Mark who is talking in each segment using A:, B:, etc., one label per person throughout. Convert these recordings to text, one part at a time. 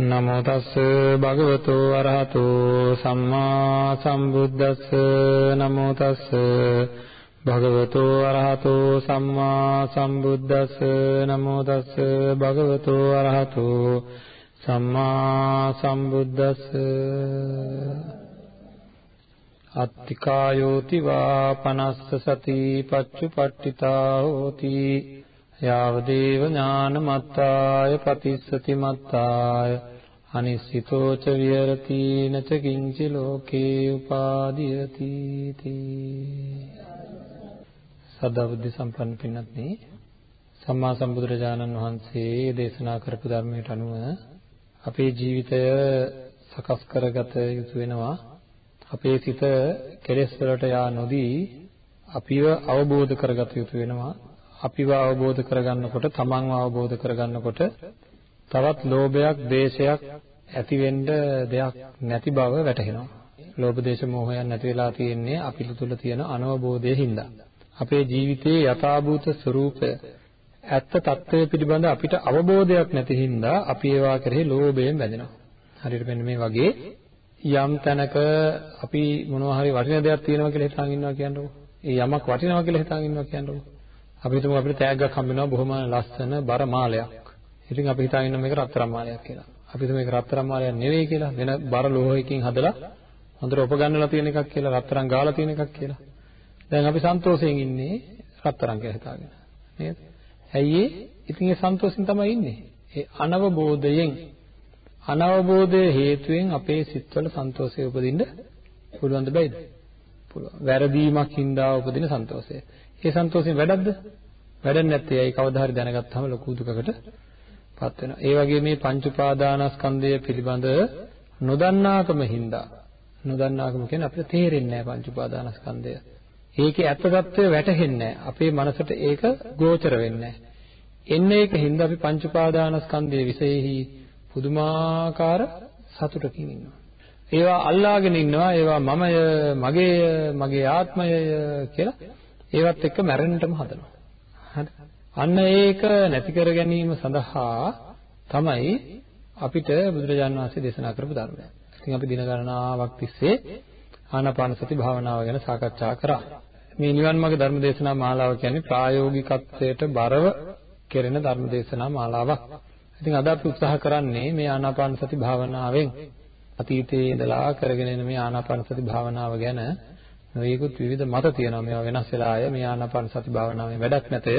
A: නමෝ තස්ස භගවතු අරහතෝ සම්මා සම්බුද්දස්ස. නමෝ තස්ස භගවතු අරහතෝ සම්මා සම්බුද්දස්ස. නමෝ තස්ස භගවතු අරහතෝ සම්මා සම්බුද්දස්ස. අත්තිකායෝති වා පනස්ස සති පච්චුපට්ඨිතා හෝති. යාවදේව ඥානමත්තාය පතිස්සති මත්තාය අනිසිතෝ ච විහෙරති නච කිංචි ලෝකේ උපාදීයති සදා බුද්ධ සම්පන්න පින්වත්නි සම්මා සම්බුදුරජාණන් වහන්සේ දේශනා කරපු ධර්මයට අනුව අපේ ජීවිතය සකස් කරගත යුතු වෙනවා. අපේ සිත කෙලෙස් වලට යා නොදී අපිව අවබෝධ කරගත යුතු වෙනවා. අපිව අවබෝධ කරගන්නකොට, තමන්ව අවබෝධ කරගන්නකොට තවත් ලෝභයක්, දේශයක් ඇති වෙන්න දෙයක් නැති බව වැටහෙනවා. ලෝභ දේශ මොහයන් නැති වෙලා තියෙන්නේ අපි තුළ තියෙන අනවබෝධයෙන් හින්දා. අපේ ජීවිතයේ යථාභූත ස්වરૂපය ඇත්ත తත්වය පිළිබඳ අපිට අවබෝධයක් නැති හින්දා අපි ඒවා කෙරෙහි ලෝභයෙන් බැඳෙනවා. හරියට මෙන්න මේ වගේ යම් තැනක අපි මොනවා හරි වටින දෙයක් තියෙනවා කියලා හිතාගෙන ඉන්නවා කියන්නකො. ඒ යමක් වටිනවා කියලා හිතාගෙන ඉන්නවා කියන්නකො. අපි හිතමු අපිට තෑග්ගක් හම්බ වෙනවා බොහොම ලස්සන බර මාලයක්. ඉතින් අපි හිතාගෙන ඉන්න මේක රත්තරන් මාලයක් කියලා. අපි හිතමු මේක රත්තරන් මාලයක් නෙවෙයි කියලා. වෙන බර ලෝහයකින් හදලා හොඳට ඔප ගන්නලා තියෙන එකක් කියලා රත්තරන් ගාලා තියෙන එකක් කියලා. දැන් අපි සන්තෝෂයෙන් ඉන්නේ රත්තරන් කියලා හිතාගෙන. නේද? ඇයි ඒ? ඉතින් ඒ සන්තෝෂෙන් තමයි ඉන්නේ. ඒ අනවබෝධයෙන් අනවබෝධයේ හේතුවෙන් අපේ සිත්වල සන්තෝෂය උපදින්න පුළුවන්ද බැයිද? පුළුවන්. වැරදීමක් හින්දා උපදින සන්තෝෂය. ඒ සන්තෝෂයෙන් වැඩක්ද? වැඩක් නැත්තේ. ඒයි කවදා හරි දැනගත්තාම ලොකු දුකකට පත් වෙනවා. ඒ වගේ මේ පංච උපාදානස්කන්ධය පිළිබඳ නොදන්නාකම හින්දා නොදන්නාකම කියන්නේ අපිට තේරෙන්නේ නැහැ පංච උපාදානස්කන්ධය. ඒකේ ඇත්ත తත්වය වැටහෙන්නේ අපේ මනසට ඒක ගෝචර වෙන්නේ එන්නේ ඒක හින්දා අපි පංච උපාදානස්කන්ධයේ විශේෂෙහි පුදුමාකාර සතුටකින් ඉන්නවා. ඒවා අල්ලාගෙන ඉන්නවා ඒවා මමය මගේය මගේ ආත්මයය කියලා ඒවත් එක්ක මැරෙන්නටම හදනවා. හරි. අන්න ඒක නැති කර ගැනීම සඳහා තමයි අපිට බුදුරජාණන් වහන්සේ දේශනා කරපු ධර්මය. ඉතින් අපි දින ගණනාවක් තිස්සේ ආනාපාන සති භාවනාව ගැන සාකච්ඡා කරා. මේ නිවන් මාර්ග ධර්ම දේශනා මාලාව කියන්නේ ප්‍රායෝගිකත්වයට බරව කෙරෙන ධර්ම දේශනා මාලාවක්. ඉතින් අද අපි උත්සාහ කරන්නේ මේ ආනාපාන සති භාවනාවෙන් අතීතයේ ඉඳලා කරගෙන එන මේ ආනාපාන සති භාවනාව ගැන නොයෙකුත් විවිධ මත තියෙනවා මේවා වෙනස් වෙලා ආය මේ ආනාපාන සති භාවනාවේ වැඩක් නැතය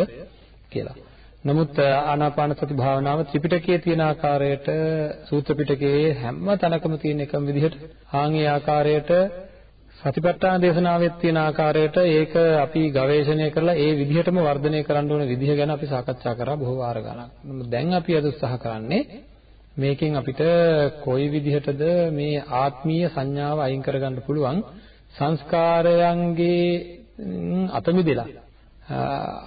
A: කියලා. නමුත් ආනාපාන සති භාවනාව ත්‍රිපිටකයේ තියෙන ආකාරයට සූත්‍ර පිටකයේ හැම තැනකම තියෙන එකම විදිහට ආන් ඒ ආකාරයට සතිපට්ඨාන දේශනාවෙත් තියෙන ආකාරයට ඒක අපි ගවේෂණය කරලා ඒ විදිහටම වර්ධනය කරන්න ඕන විදිහ ගැන අපි සාකච්ඡා කරා බොහෝ වාර ගණන්. දැන් අපි අද උත්සාහ කරන්නේ මේකෙන් අපිට කොයි විදිහටද මේ ආත්මීය සංඥාව අයින් කරගන්න පුළුවන් සංස්කාරයන්ගේ අත මිදෙලා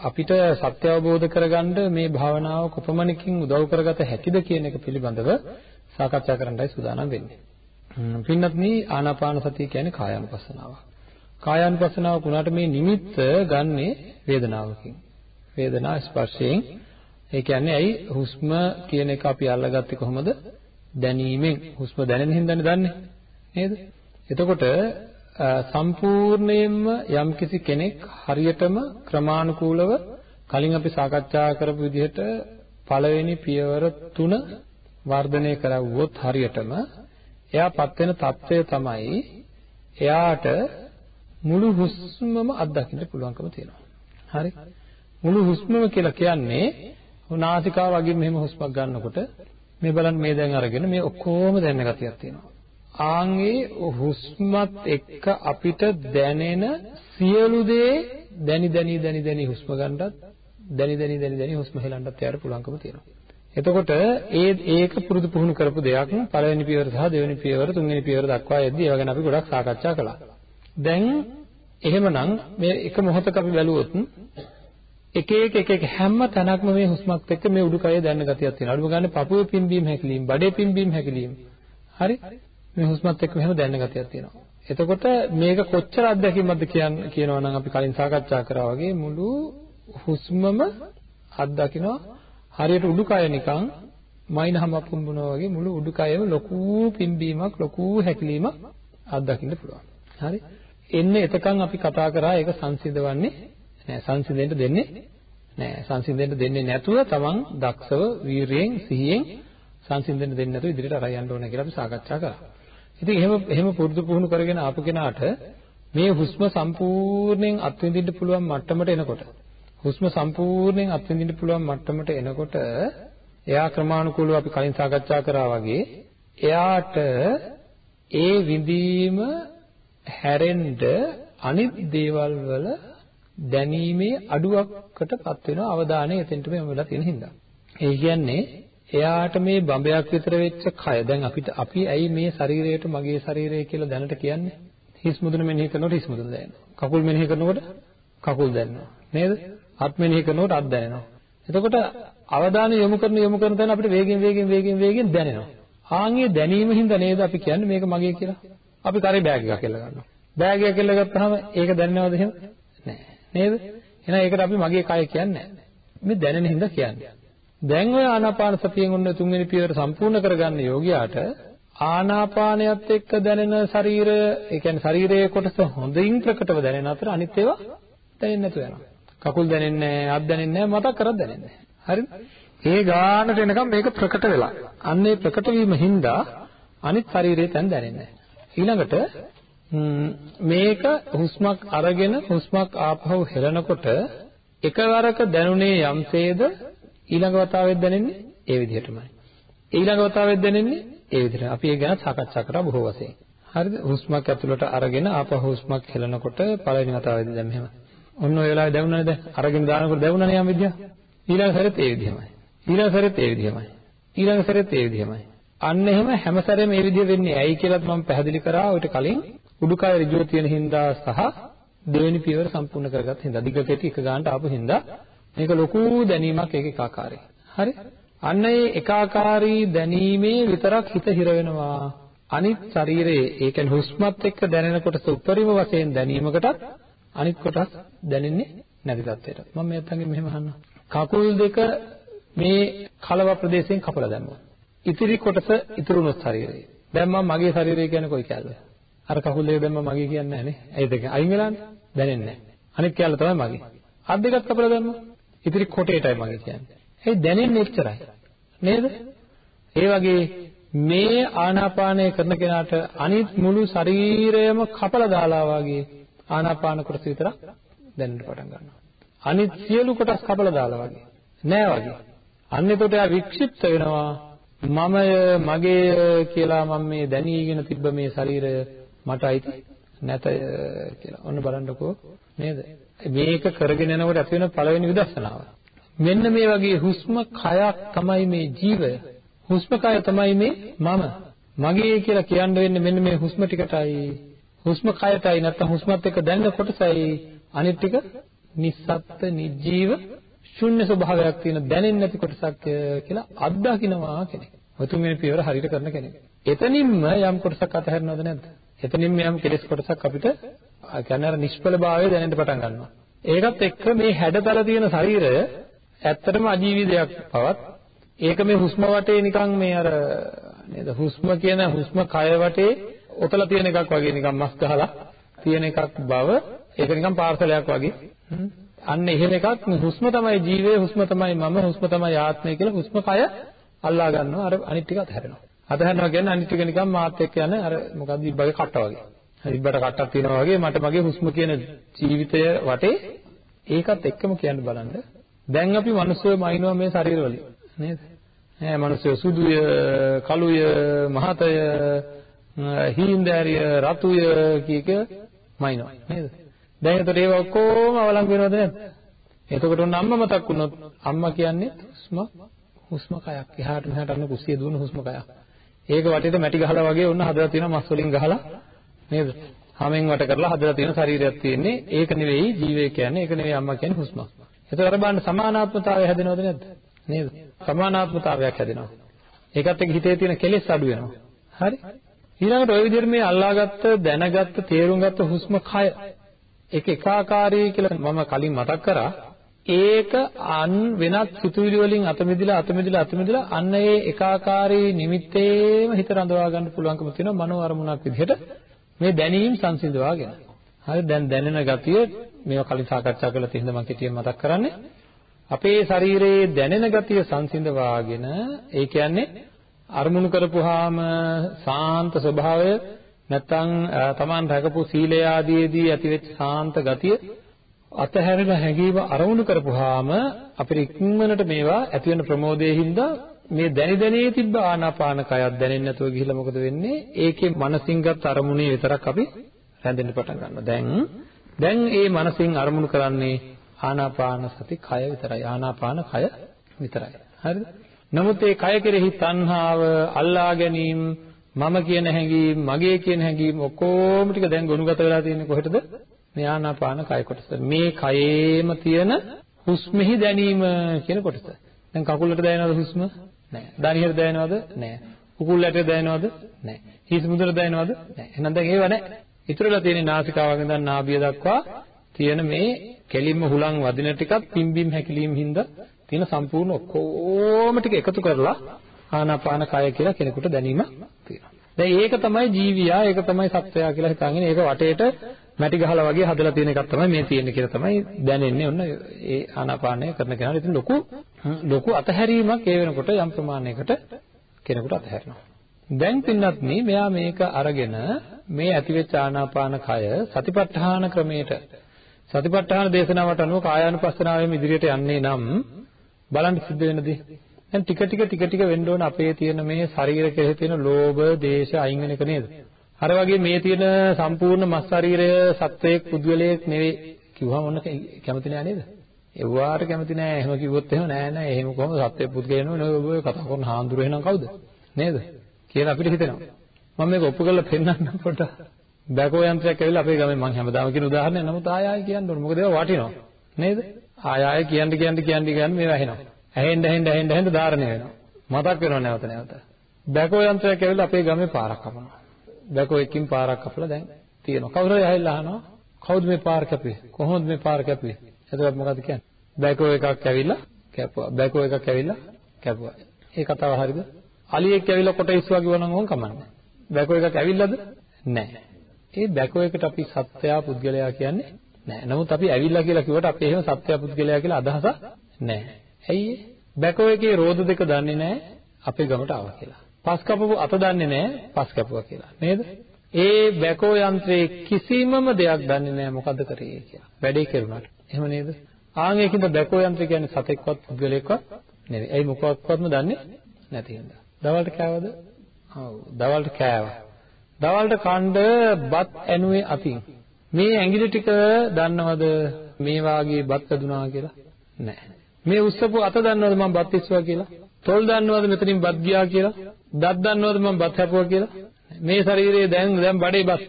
A: අපිට සත්‍ය අවබෝධ කරගන්න මේ භාවනාව කොපමණකින් උදව් කරගත හැකිද කියන එක පිළිබඳව සාකච්ඡා කරන්නයි සූදානම් වෙන්නේ. පින්නත්නි ආනාපාන සතිය කියන්නේ කායානුපස්සනාවක්. කායානුපස්සනාව වුණාට මේ නිමිත්ත ගන්නෙ වේදනාවකින්. වේදනා ස්පර්ශයෙන් ඒ කියන්නේ ඇයි හුස්ම කියන එක අපි අල්ලගත්තේ කොහොමද? දැනීමෙන්. හුස්ම දැනෙන හින්දානේ දන්නේ. නේද? එතකොට සම්පූර්ණයෙන්ම යම්කිසි කෙනෙක් හරියටම ක්‍රමානුකූලව කලින් අපි සාකච්ඡා කරපු විදිහට පළවෙනි පියවර තුන වර්ධනය කරවුවොත් හරියටම එයාපත් වෙන తත්වය තමයි එයාට මුළු හුස්මම අත්දකින්න පුළුවන්කම තියෙනවා. හරි? මුළු හුස්මම කියලා කියන්නේ නාසිකාව වගේ මෙහෙම හුස්මක් ගන්නකොට මේ බලන්න මේ දැන් අරගෙන මේ ඔක්කොම දැනෙන ගතියක් තියෙනවා. ආන්ගේ හුස්මත් එක්ක අපිට දැනෙන සියලු දේ දැනි දැනි දැනි දැනි හුස්ම ගන්නත් දැනි දැනි දැනි දැනි හුස්ම හෙලන්නත් යාර පුළුවන්කම තියෙනවා. එතකොට ඒ ඒක පුරුදු පුහුණු කරපු දෙයක් පළවෙනි පියවර සහ දෙවෙනි පියවර තුන්වෙනි පියවර දක්වා යද්දී ඒවා ගැන අපි ගොඩක් සාකච්ඡා කළා. දැන් එහෙමනම් මේ එක මොහොතක අපි බැලුවොත් එක එක එක එක හැම තැනක්ම මේ හුස්මත් එක්ක මේ උඩුකය දැනන ගතියක් තියෙනවා. අඩුම ගානේ පපුවේ පිම්බීම හැකිලිම, බඩේ පිම්බීම හැකිලිම. හරි? මේ හුස්මත් එක්ක මෙහෙම දැනන ගතියක් තියෙනවා. එතකොට මේක කොච්චර අත්දැකීමක්ද කියන කියනවා නම් අපි කලින් සාකච්ඡා කරා වගේ මුළු හුස්මම අත්දකිනවා හරියට උඩුකය නිකන් මයින්හම පුම්බනවා වගේ මුළු උඩුකයම ලොකු පිම්බීමක් ලොකු හැකිලීමක් අත්දකින්න පුළුවන්. හරි? එන්නේ එතකන් අපි කතා කරා ඒක සංසිඳවන්නේ නෑ සංසිඳෙන්න දෙන්නේ නෑ සංසිඳෙන්න දෙන්නේ නැතුව තමන් දක්ෂව වීරියෙන් සිහියෙන් සංසිඳෙන්න දෙන්නේ නැතුව ඉදිරියට අරන් යන්න ඕන කියලා අපි සාකච්ඡා කරා. ඉතින් එහෙම එහෙම පුරුදු පුහුණු කරගෙන ආපු කෙනාට මේ හුස්ම සම්පූර්ණයෙන් අත්විඳින්න පුළුවන් මට්ටමට එනකොට හුස්ම සම්පූර්ණයෙන් අත්විඳින්න පුළුවන් මට්ටමට එනකොට එයා ක්‍රමානුකූලව අපි කලින් සාකච්ඡා කරා වගේ එයාට ඒ විඳීම හැරෙන්න අනිත් දේවල් වල දැනීමේ අඩුවකටපත් වෙන අවධානය එතෙන්ටම යොමු වෙලා තියෙන හින්දා. ඒ කියන්නේ එයාට මේ බඹයක් විතර වෙච්ච කය දැන් අපිට අපි ඇයි මේ ශරීරයට මගේ ශරීරය කියලා දැනට කියන්නේ? හිස් මුදුන මෙනෙහි කරනකොට හිස් මුදුන දැනෙනවා. කකුල් මෙනෙහි කරනකොට කකුල් දැනෙනවා. නේද? අත් මෙනෙහි කරනකොට අත් දැනෙනවා. එතකොට අවධානය යොමු කරන යොමු කරන තැන අපිට වේගෙන් වේගෙන් වේගෙන් වේගෙන් දැනෙනවා. ආන්ගේ දැනීම හින්දා නේද අපි කියන්නේ මේක මගේ කියලා. අපි කරේ බෑග් එකක් කියලා ගන්නවා. බෑග් එක කියලා ගත්තාම ඒක දැනෙනවද එහෙම? නෑ. නේද? එහෙනම් ඒකට අපි මගේ කය කියන්නේ නෑ. මේ දැනෙන හින්දා කියන්නේ. දැන් ඔය ආනාපාන සතියෙන් ඔන්න තුන්වෙනි පියවර සම්පූර්ණ කරගන්න යෝගියාට ආනාපානයත් එක්ක දැනෙන ශරීරය, ඒ කියන්නේ ශරීරයේ කොටස හොඳින් ප්‍රකටව දැනෙන අතර අනිත් ඒවා දැනෙන්නේ නැතුව යනවා. කකුල් දැනෙන්නේ නැහැ, අත් දැනෙන්නේ නැහැ, මතක් කරත් දැනෙන්නේ නැහැ. හරිද? ඒ ගානට එනකම් මේක ප්‍රකට වෙලා. අන්න ඒ ප්‍රකට වීම හින්දා අනිත් ශරීරයේ තැන් දැනෙන්නේ නැහැ. ඊළඟට මේක හුස්මක් අරගෙන හුස්මක් ආපහු හෙලනකොට එකවරක දැනුනේ යම්සේද ඊළඟ වතාවෙත් දැනෙන්නේ ඒ විදිහටමයි. ඊළඟ වතාවෙත් දැනෙන්නේ ඒ විදිහට. අපි ඒක ගැන සාකච්ඡා කරා බොහෝ වශයෙන්. හරිද? හුස්මක් ඇතුළට අරගෙන ආපහු හුස්මක් හෙලනකොට පළවෙනි වතාවේදී දැන් මෙහෙම. ඔන්න ඔය වෙලාවේ දැනුණානේ දැන්. අරගෙන දානකොට දැනුණානේ යම් විදිහ. ඊළඟ සැරේත් ඒ විදිහමයි. ඊළඟ සැරේත් ඒ විදිහමයි. ඊළඟ සැරේත් ඒ විදිහමයි. අන්න එහෙම හැම සැරේම මේ විදිහ වෙන්නේ ඇයි කියලාත් මම පැහැදිලි කරා ඔයිට කලින් උඩුකය ඍජුව තියෙන හින්දා සහ දෙවෙනි පියවර සම්පූර්ණ කරගත් හින්දා අධික කෙටි එක ගන්නට ආපු හින්දා මේක ලොකු දැනීමක් ඒක එකාකාරයි. හරි? අන්න ඒ එකාකාරී දැනීමේ විතරක් හිත හිර වෙනවා. අනිත් ශරීරයේ ඒ කියන්නේ හුස්මත් එක්ක දැනෙන කොටස උපරිම වශයෙන් දැනීමකටත් අනිත් කොටස් දැනෙන්නේ නැති තත්ත්වයට. මම මේ අතංගෙන් මෙහෙම අහන්නම්. කකුල් දෙක මේ කලව ප්‍රදේශයෙන් කපලා දැම්මා. ඉතිරි කොටස ඉතුරුනොත් ශරීරයේ. දැන් මම මගේ ශරීරය කියන්නේ කොයි කැලද? අර කකුල් දෙක දැම්මම මගේ කියන්නේ නැහැ නේ. ඇයි දෙක අයින් වෙලානේ? දැනෙන්නේ නැහැ. අනිත් කැලල තමයි මගේ. අත් දෙකක් කපලා දැම්මා. ඉතිරි කොටේටයි මගේ කියන්නේ. ඒ දැනෙන්නේ එච්චරයි. නේද? ඒ වගේ මේ ආනාපානය කරන කෙනාට අනිත් මුළු ශරීරයම කපලා දාලා වගේ ආනාපාන කොටස විතරක් දැනෙන්න පටන් ගන්නවා. අනිත් සියලු කොටස් කපලා දාලා වගේ. නෑ වගේ. අන්න එතකොට එයා වික්ෂිප්ත වෙනවා. මමය මගේය කියලා මම මේ දැනීගෙන තිබ්බ මේ ශරීරය මට අයිති නැතය කියලා. ඔන්න බලන්නකෝ නේද? මේක කරගෙන යනකොට ඇති වෙන පළවෙනි විදර්ශනාව. මෙන්න මේ වගේ හුස්ම කයක් තමයි මේ ජීවය. හුස්ම කය තමයි මේ මම. මගේ කියලා කියන්න වෙන්නේ මෙන්න මේ හුස්ම ටිකටයි. හුස්ම කයටයි නැත්නම් හුස්මත් එක්ක දැනෙන කොටසයි අනිත් ටික නිස්සත්ත්ව නිජීව ශුන්‍ය ස්වභාවයක් තියෙන දැනෙන්නේ නැති කොටසක් කියලා අත්දකින්නවා කෙනෙක්. ඔතුමේ පියවර හරියට කරන කෙනෙක්. එතනින්ම යම් කොටසක් අතහැරනවද නැද්ද? එතනින්ම යම් කෙලෙස් කොටසක් අපිට කියන්නේ අර නිෂ්ඵලභාවය දැනෙන්න පටන් ගන්නවා. ඒකත් එක්ක මේ හැඩතල තියෙන ශරීරය ඇත්තටම අජීවී දෙයක් පවත්. ඒක මේ හුස්ම වටේ නිකන් මේ අර නේද හුස්ම කියන හුස්ම කය වටේ ඔතලා තියෙන එකක් වගේ නිකන් මස් ගහලා තියෙන එකක් බව ඒක නිකන් පාර්සලයක් වගේ අන්න එහෙම එකක් හුස්ම තමයි ජීවය හුස්ම තමයි මම හුස්ම තමයි ආත්මය කියලා හුස්ම කය අල්ලා ගන්නවා අර අනිත් ටික අතහැරෙනවා අතහැරනවා කියන්නේ අනිත් ටික නිකන් මාත් එක්ක යන අර මොකක්ද ඉබ්බගේ කට්ට වගේ ඉබ්බට කට්ටක් තියෙනවා වගේ මට මගේ හුස්ම කියන ජීවිතය වටේ ඒකත් එක්කම කියන්න බලන්න දැන් අපි මිනිස්සුව මයින්නවා මේ ශරීරවලින් නේද ඈ මිනිස්සු සුදුය කළුය මහතය හීන්දෑරිය රතුය කීක මයින්නවා නේද? දැන් එතකොට ඒව ඔක්කොම අවලංගු වෙනවද නැද්ද? එතකොට ඔන්න අම්මා මතක් වුණොත් අම්මා කියන්නේ හුස්ම හුස්ම කයක්. එහාට මෙහාට අන්න කුස්සිය දුවන හුස්ම කයක්. ඒක වටේට මැටි ගහලා වගේ ඔන්න හදලා තියෙනවා මස් වලින් ගහලා නේද? හැමෙන් වට කරලා හදලා තියෙන ශරීරයක් තියෙන්නේ. ඒක නෙවෙයි ජීවය කියන්නේ. ඒක නෙවෙයි අම්මා කියන්නේ හුස්මක්. එතකොට බලන්න සමානාත්මතාවය හැදෙනවද නැද්ද? නේද? සමානාත්මතාවයක් හැදෙනවා. ඒකත් එක්ක හිතේ තියෙන කෙලෙස් අඩු වෙනවා. හරි? ඊළඟට ওই විදිහට මේ අල්ලාගත්ත, දැනගත්ත, තේරුම් ගත්ත හුස්ම කය ඒක එකාකාරී කියලා මම කලින් මතක් කරා. ඒක අන් වෙනත් සිතුවිලි වලින් අත මිදලා අත මිදලා අත මිදලා අන්න ඒ එකාකාරී නිමිත්තේම හිත රඳවා ගන්න පුළුවන්කම තියෙනවා මනෝ අරමුණක් විදිහට මේ දැනීම් සංසිඳවාගෙන. හරි දැන් දැනෙන ගතිය මේවා කලින් සාකච්ඡා කරලා තියෙන මම කෙටියෙන් මතක් කරන්නේ. අපේ ශරීරයේ දැනෙන ගතිය සංසිඳවාගෙන ඒ කියන්නේ අරමුණු කරපුවාම සාන්ත ස්වභාවය නැත්තම් Taman රැකපු සීලය ආදීදී ඇතිවෙච්ච සාන්ත ගතිය අතහැරලා හැඟීම අරමුණු කරපුවාම අපිට ඉක්මනට මේවා ඇති වෙන ප්‍රමෝදයේ හින්දා මේ දැනි දැනේ තිබ්බ ආනාපාන කයක් දැනෙන්නේ නැතුව ගිහිල්ලා මොකද වෙන්නේ? ඒකේ මනසින් ගත් අරමුණේ විතරක් අපි රැඳෙන්න පටන් ගන්නවා. දැන් දැන් ඒ මනසින් අරමුණු කරන්නේ ආනාපාන සති කය විතරයි. ආනාපාන කය විතරයි. හරිද? නමුත් ඒ කය කෙරෙහි තණ්හාව, අල්ලා ගැනීම, මම කියන හැඟීම්, මගේ කියන හැඟීම් ඔක්කොම ටික දැන් ගොනුගත වෙලා තියෙන්නේ කොහෙටද? මේ ආනාපාන කය කොටස. මේ කයේම තියෙන හුස්මෙහි දැනීම කියන කොටස. දැන් කකුලට දැනෙනවද හුස්ම? නැහැ. දණහිර දැනෙනවද? නැහැ. උකුල් ඇටේ දැනෙනවද? නැහැ. හිස් මුදුන දැනෙනවද? නැහැ. එහෙනම් දැන් ඒව නැහැ. ඉතුරුලා තියෙන නාසිකාවගෙන් ඉඳන් නාභිය දක්වා තියෙන මේ කෙලින්ම හුලං වදින ටිකත් පිම්බීම් හැකිලීම් හින්දා තියෙන සම්පූර්ණ ඔක්කොම ටික එකතු කරලා ආනාපාන කය කියලා කෙනෙකුට දැනීම තියෙනවා. දැන් ඒක තමයි ජීවියා, ඒක තමයි සත්වයා කියලා හිතාගෙන ඒක වටේට මැටි ගහලා වගේ හදලා තියෙන එකක් තමයි මේ තියෙන්නේ කියලා තමයි දැනෙන්නේ. ඔන්න ඒ ආනාපානය කරන කෙනාට ඉතින් ලොකු ලොකු අතහැරීමක් ඒ වෙනකොට යම් ප්‍රමාණයකට කෙනෙකුට අතහැරෙනවා. දැන් පින්නත් මෙයා මේක අරගෙන මේ ඇතිවෙච්ච ආනාපාන කය සතිපට්ඨාන ක්‍රමයට සතිපට්ඨාන දේශනාවට අනුව කායානුපස්සනාවෙම ඉදිරියට යන්නේ නම් බලන්න සිද්ධ වෙන දේ. දැන් ටික ටික ටික ටික වෙන්න ඕන අපේ තියෙන මේ ශරීර කෙරෙහි තියෙන ලෝභ, දේශ අයින් වෙන එක නේද? අර වගේ මේ තියෙන සම්පූර්ණ මස් ශරීරය සත්වයක් පුද්ගලයෙක් නෙවෙයි කිව්වම ඔන්න කැමති නෑ නේද? එව්වාට කැමති නෑ. එහෙම කිව්වොත් එහෙම නෑ නෑ. එහෙම කොහොමද සත්වයක් පුද්ගලයෙක් නෙවෙයි ඔය කතා කරන හාමුදුරු එහෙනම් කවුද? නේද? කියලා අපිට හිතෙනවා. මම මේක ඔප්පු කරලා පෙන්නන්න පොඩ්ඩක්. බැකෝ යන්ත්‍රයක් ඇවිල්ලා අපේ ගමේ මම හැමදාම කියන උදාහරණය නමුත් ආය ආය කියන්න ඕනේ. මොකද ඒවා වටිනවා. නේද? ආය ආය කියන්න කියන්න කියන්න කියන්න මේවා ඇහෙනවා. ඇහෙන්න ඇහෙන්න ඇහෙන්න ඇහෙන්න ධාරණය වෙනවා. මතක් වෙනවා නැවත නැවත. බැකෝ යන්ත්‍රයක් ඇවිල්ලා අපේ ගමේ පාරක් කපනවා. බැකෝ එකකින් පාරක් කපලා දැන් තියෙනවා. කවුරු හරි ඇවිල්ලා අහනවා කවුද මේ පාර කැපුවේ? කොහොමද මේ පාර කැපුවේ? එතකොට මොකද කියන්නේ? බැකෝ එකක් ඇවිල්ලා කැපුවා. බැකෝ එකක් ඇවිල්ලා කැපුවා. ඒ කතාව හරියද? අලියෙක් ඇවිල්ලා කොට ඉස්සුවා කිව්වනම් ඕන් කමන්නේ. බැකෝ එකක් ඇවිල්ලාද? නැහැ. ඒ බැකෝ එකට අපි සත්‍යයා පුද්ගලයා කියන්නේ නැහැ. නමුත් අපි ඇවිල්ලා කියලා කිව්වට අපි එහෙම සත්‍යයා පුද්ගලයා කියලා අදහසක් නැහැ. ඇයි බැකෝ එකේ රෝද දෙක දන්නේ නැහැ අපේ ගමට ආවා කියලා. පස් කපපු අත දන්නේ නැහැ පස් කැපුවා කියලා. නේද? ඒ බැකෝ යන්ත්‍රයේ කිසිමම දෙයක් දන්නේ නැහැ මොකද්ද කරේ කියලා. වැඩේ කෙරුණාට. එහෙම නේද? ආන් ඒකින්ද බැකෝ යන්ත්‍රය කියන්නේ සතෙක්වත් පුද්ගලයෙක්වත් නෙවෙයි. ඒ මොකක්වත්ම දන්නේ නැති හින්දා. දවල්ට කෑවද? ඔව්. දවල්ට කෑවා. දවල්ට කණ්ඩ බත් ඇනුවේ අතින්. මේ ඇඟිලි ටික දන්නවද මේ වාගේ බත් ඇදුනා කියලා? නැහැ. මේ උස්සපු අත දන්නවද මම බත් ඉස්සුවා කියලා? තොල් දන්නවද මෙතනින් බත් ගියා කියලා? දත් දන්නවද මම බත් හැපුවා කියලා? මේ ශරීරයේ දැන් දැන් බඩේ බත්.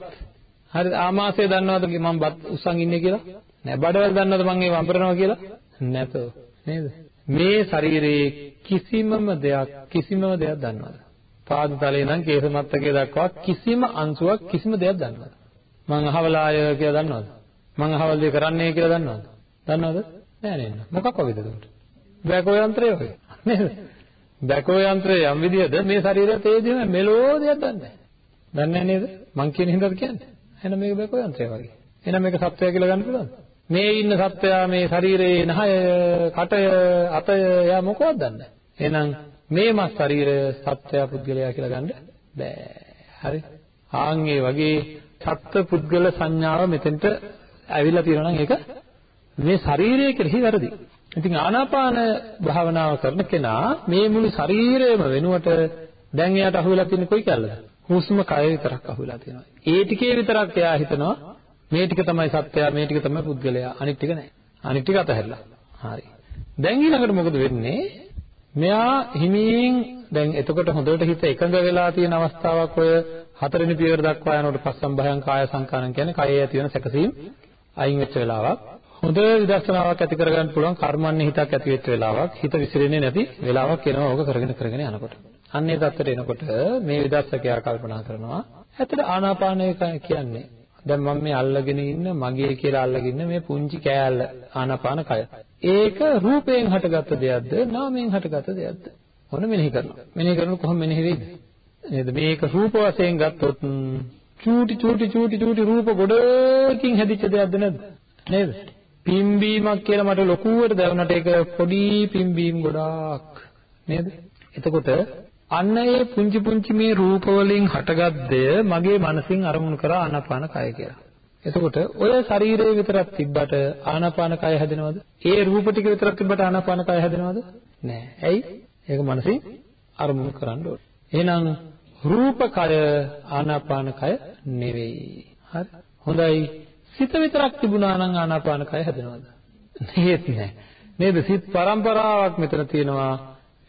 A: හරි ආමාශය දන්නවද මම බත් උස්සන් ඉන්නේ කියලා? නෑ බඩවැල් දන්නවද මම ඒ වම්පරනවා කියලා? නැතෝ. නේද? මේ ශරීරයේ කිසිමම දෙයක් කිසිමම දෙයක් දන්නවද? පාද තලයේ ඉඳන් කේස මත්තකේ දක්වා කිසිම අංශුවක් කිසිම දෙයක් දන්නවද? මං අහවලාය කියලා දන්නවද? මං අහවල් දේ කරන්නේ කියලා දන්නවද? දන්නවද? නෑ නේද? මොකක් වගේද උන්ට? බැකෝ යන්ත්‍රය වගේ. නේද? බැකෝ යන්ත්‍රය යම් විදිහද මේ ශරීරය තේජෙම මෙලෝදියක් දන්නේ නැහැ. දන්නේ නේද? මං කියන හින්දාද කියන්නේ? එහෙනම් මේක බැකෝ යන්ත්‍රය වගේ. එහෙනම් මේක සත්‍යය කියලා ගන්න පුළුවන්ද? මේ ඉන්න සත්‍යයා මේ ශරීරයේ නහය, කටය, අතය යා මොකවත් දන්නේ නැහැ. එහෙනම් මේ මස් ශරීරය සත්‍යය පුද්ගලයා කියලා ගන්න බෑ. හරි? ආන් ඒ වගේ සත්ත්ව පුද්ගල සංඥාව මෙතෙන්ට ඇවිල්ලා තියෙනවා නම් ඒක මේ ශරීරය කෙරෙහි වැරදි. ඉතින් ආනාපාන භාවනාව කරන කෙනා මේ මුළු ශරීරයම වෙනුවට දැන් එයාට අහුවෙලා තියෙන්නේ කොයි කැලලද? හුස්ම කය විතරක් අහුවෙලා තියෙනවා. ඒ ටිකේ විතරක් එයා හිතනවා මේ ටික තමයි සත්‍යය, මේ ටික තමයි පුද්ගලයා. අනිත් ටික නෑ. අනිත් ටික අතහැරලා. හරි. දැන් ඊළඟට මොකද වෙන්නේ? මෙයා හිමින් දැන් එතකොට හොඳට හිත එකඟ වෙලා තියෙන අවස්ථාවක් ඔය හතරවෙනි පියවර දක්වා යනකොට පස්සම් භයං කාය සංකාරම් කියන්නේ කයේ ඇති වෙන සැකසීම් අයින් වෙච්ච වෙලාවක්. හොඳ විදර්ශනාවක් ඇති කරගන්න පුළුවන් කර්මන්නේ හිතක් ඇති වෙච්ච වෙලාවක්. හිත විසිරෙන්නේ නැති වෙලාවක් එනවා ඕක කරගෙන කරගෙන යනකොට. අන්නේ தත්තට එනකොට මේ විදර්ශකයා කල්පනා කරනවා ඇත්තට ආනාපානය කියන්නේ දැන් මම මේ අල්ලගෙන ඉන්න මගේ කියලා අල්ලගෙන ඉන්න මේ පුංචි කෑල්ල ආනාපාන කය. ඒක රූපයෙන් හටගත්ත දෙයක්ද නාමයෙන් හටගත්ත දෙයක්ද? මොන මෙනෙහි කරනවා. මෙනෙහි කරනකොට කොහොම මෙනෙහි වෙයිද? නේද? මේක රූප වශයෙන් ගත්තොත් චූටි චූටි චූටි චූටි රූප ගොඩකින් හැදිච්ච දෙයක්ද නැද්ද? නේද? පිම්බීමක් කියලා මට ලොකුවට දැනුණට ඒක පොඩි පිම්බීම් ගොඩාක් නේද? එතකොට අන්න ඒ පුංචි පුංචි මේ රූප වලින් හටගත් දෙය මගේ මනසින් අරමුණු කරා ආනාපාන කය කියලා. එතකොට ඔය ශරීරය විතරක් තිබ්බට ආනාපාන කය හැදෙනවද? ඒ රූප ටික විතරක් තිබ්බට ආනාපාන කය හැදෙනවද? නෑ. ඇයි? ඒක මනසින් අරමුණු කරන්න ඕනේ. එහෙනම් රූපකය ආනාපාන කය නෙවෙයි. හරි. හොඳයි. සිත විතරක් තිබුණා නම් ආනාපාන කය හැදෙනවද? නේත් නෑ. නේද? සිත් පරම්පරාවක් මෙතන තියෙනවා.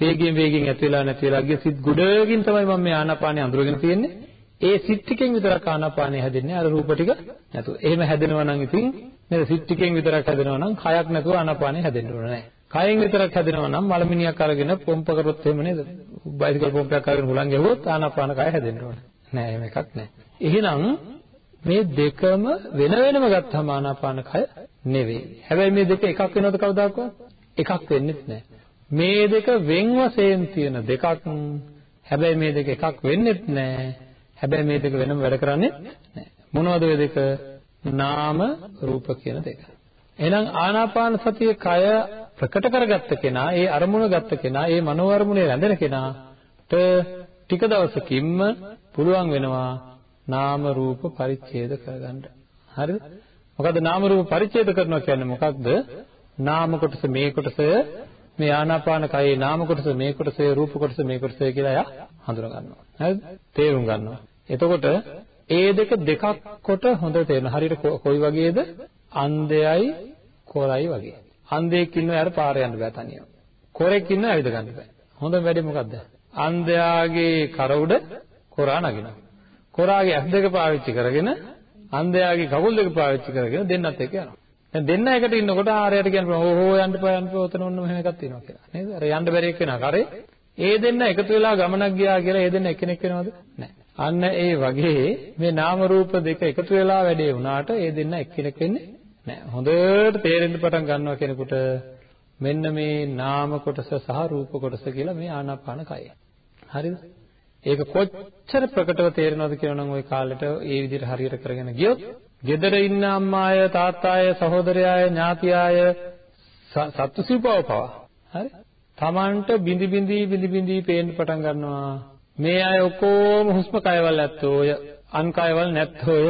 A: වේගයෙන් වේගයෙන් ඇති වෙලා නැති වෙලා ගිය සිත් ගොඩකින් තමයි මම මේ ආනාපානිය අඳුරගෙන තියෙන්නේ. ඒ සිත් ටිකෙන් විතරක් ආනාපානිය හැදෙන්නේ අර රූප ටික නැතුව. එහෙම හැදෙනවා නම් ඉතින් නේද සිත් ටිකෙන් විතරක් හැදෙනවා නම් කයක් නැතුව ආනාපානිය හැදෙන්න ඕනේ නැහැ. කයෙන් විතරක් හැදෙනවා නම් මලමිනියක් අරගෙන පොම්ප කරොත් එහෙම නේද? බයිසිකල් පොම්පයක් අරගෙන හුලං ගැහුවොත් ආනාපාන කය හැදෙන්න ඕනේ. නෑ එහෙම එකක් නෑ. එහෙනම් මේ දෙකම වෙන වෙනම ගත්තාම ආනාපාන කය නෙවෙයි. හැබැයි මේ දෙක එකක් වෙනවද කවදාකවත්? එකක් වෙන්නේ නැහැ. මේ දෙක වෙන් වශයෙන් තියෙන දෙකක්. හැබැයි මේ දෙක එකක් වෙන්නේ නැහැ. හැබැයි මේ දෙක වෙනම වැඩ කරන්නේ නැහැ. මොනවද ඔය දෙක? නාම රූප කියන දෙක. එහෙනම් ආනාපාන සතිය කය ප්‍රකට කරගත්ත කෙනා, ඒ අරමුණ ගත්ත කෙනා, ඒ මනෝ අරමුණේ රැඳෙන කෙනාට ටික දවසකින්ම පුළුවන් වෙනවා නාම රූප පරිච්ඡේද කරගන්න. හරිද? මොකද නාම රූප පරිච්ඡේද කරනවා කියන්නේ මොකක්ද? නාම කොටස මේ කොටස මේ ආනාපාන කයේ නාම කොටස මේ කොටස රූප කොටස මේ කොටස කියලා එයා හඳුනා ගන්නවා. හරිද? තේරුම් ගන්නවා. එතකොට ඒ දෙක දෙකක් කොට හොඳට තේරෙනවා. හරියට කොයි වගේද? අන්ධයයි කොරයි වගේ. අන්ධයෙක් ඉන්නවා යාර පාර යන්න බෑ තනියම. කොරෙක් ඉන්නවා ඇවිද ගන්න බෑ. හොඳම වැඩේ මොකද්ද? අන්ධයාගේ කර උඩ කොරා නගිනවා. කොරාගේ ඇස් දෙක පාවිච්චි කරගෙන අන්ධයාගේ කකුල් දෙක පාවිච්චි කරගෙන දෙන්නත් එක්ක යනවා. දැන් දෙන්න එකට ඉන්නකොට ආරයට කියනවා හෝ හෝ යන්න පා යන්න ඔතන ඔන්න මෙහෙම එකක් තියෙනවා කියලා. නේද? අර යන්න බැරි එක්ක වෙනවා. කරේ ඒ දෙන්න එකතු වෙලා ගමනක් ගියා කියලා ඒ දෙන්න එක්කෙනෙක් වෙනවද? නැහැ. අන්න ඒ වගේ මේ නාම රූප දෙක එකතු වෙලා වැඩේ වුණාට ඒ දෙන්න එක්කෙනෙක් වෙන්නේ නැහැ. හොඳට තේරෙන්න පටන් ගන්නවා කෙනෙකුට මෙන්න මේ නාම කොටස සහ රූප කොටස කියලා මේ ආනාපාන කය. හරිද? ඒක කොච්චර ප්‍රකටව තේරෙනවද කියනනම් ওই කාලෙට ඒ විදිහට හරියට කරගෙන ගියොත් gedara ඉන්න අම්මාය තාත්තාය සහෝදරයාය ඥාතියාය සත්තු සිව්පව පවා. හරි? Tamanට බිඳි බිඳි බිඳි බිඳි පේන්න පටන් ගන්නවා. මේ අය ඔක්කොම හුස්ම කයවල් ඇත්තෝය අන් කයවල් නැත්තෝය.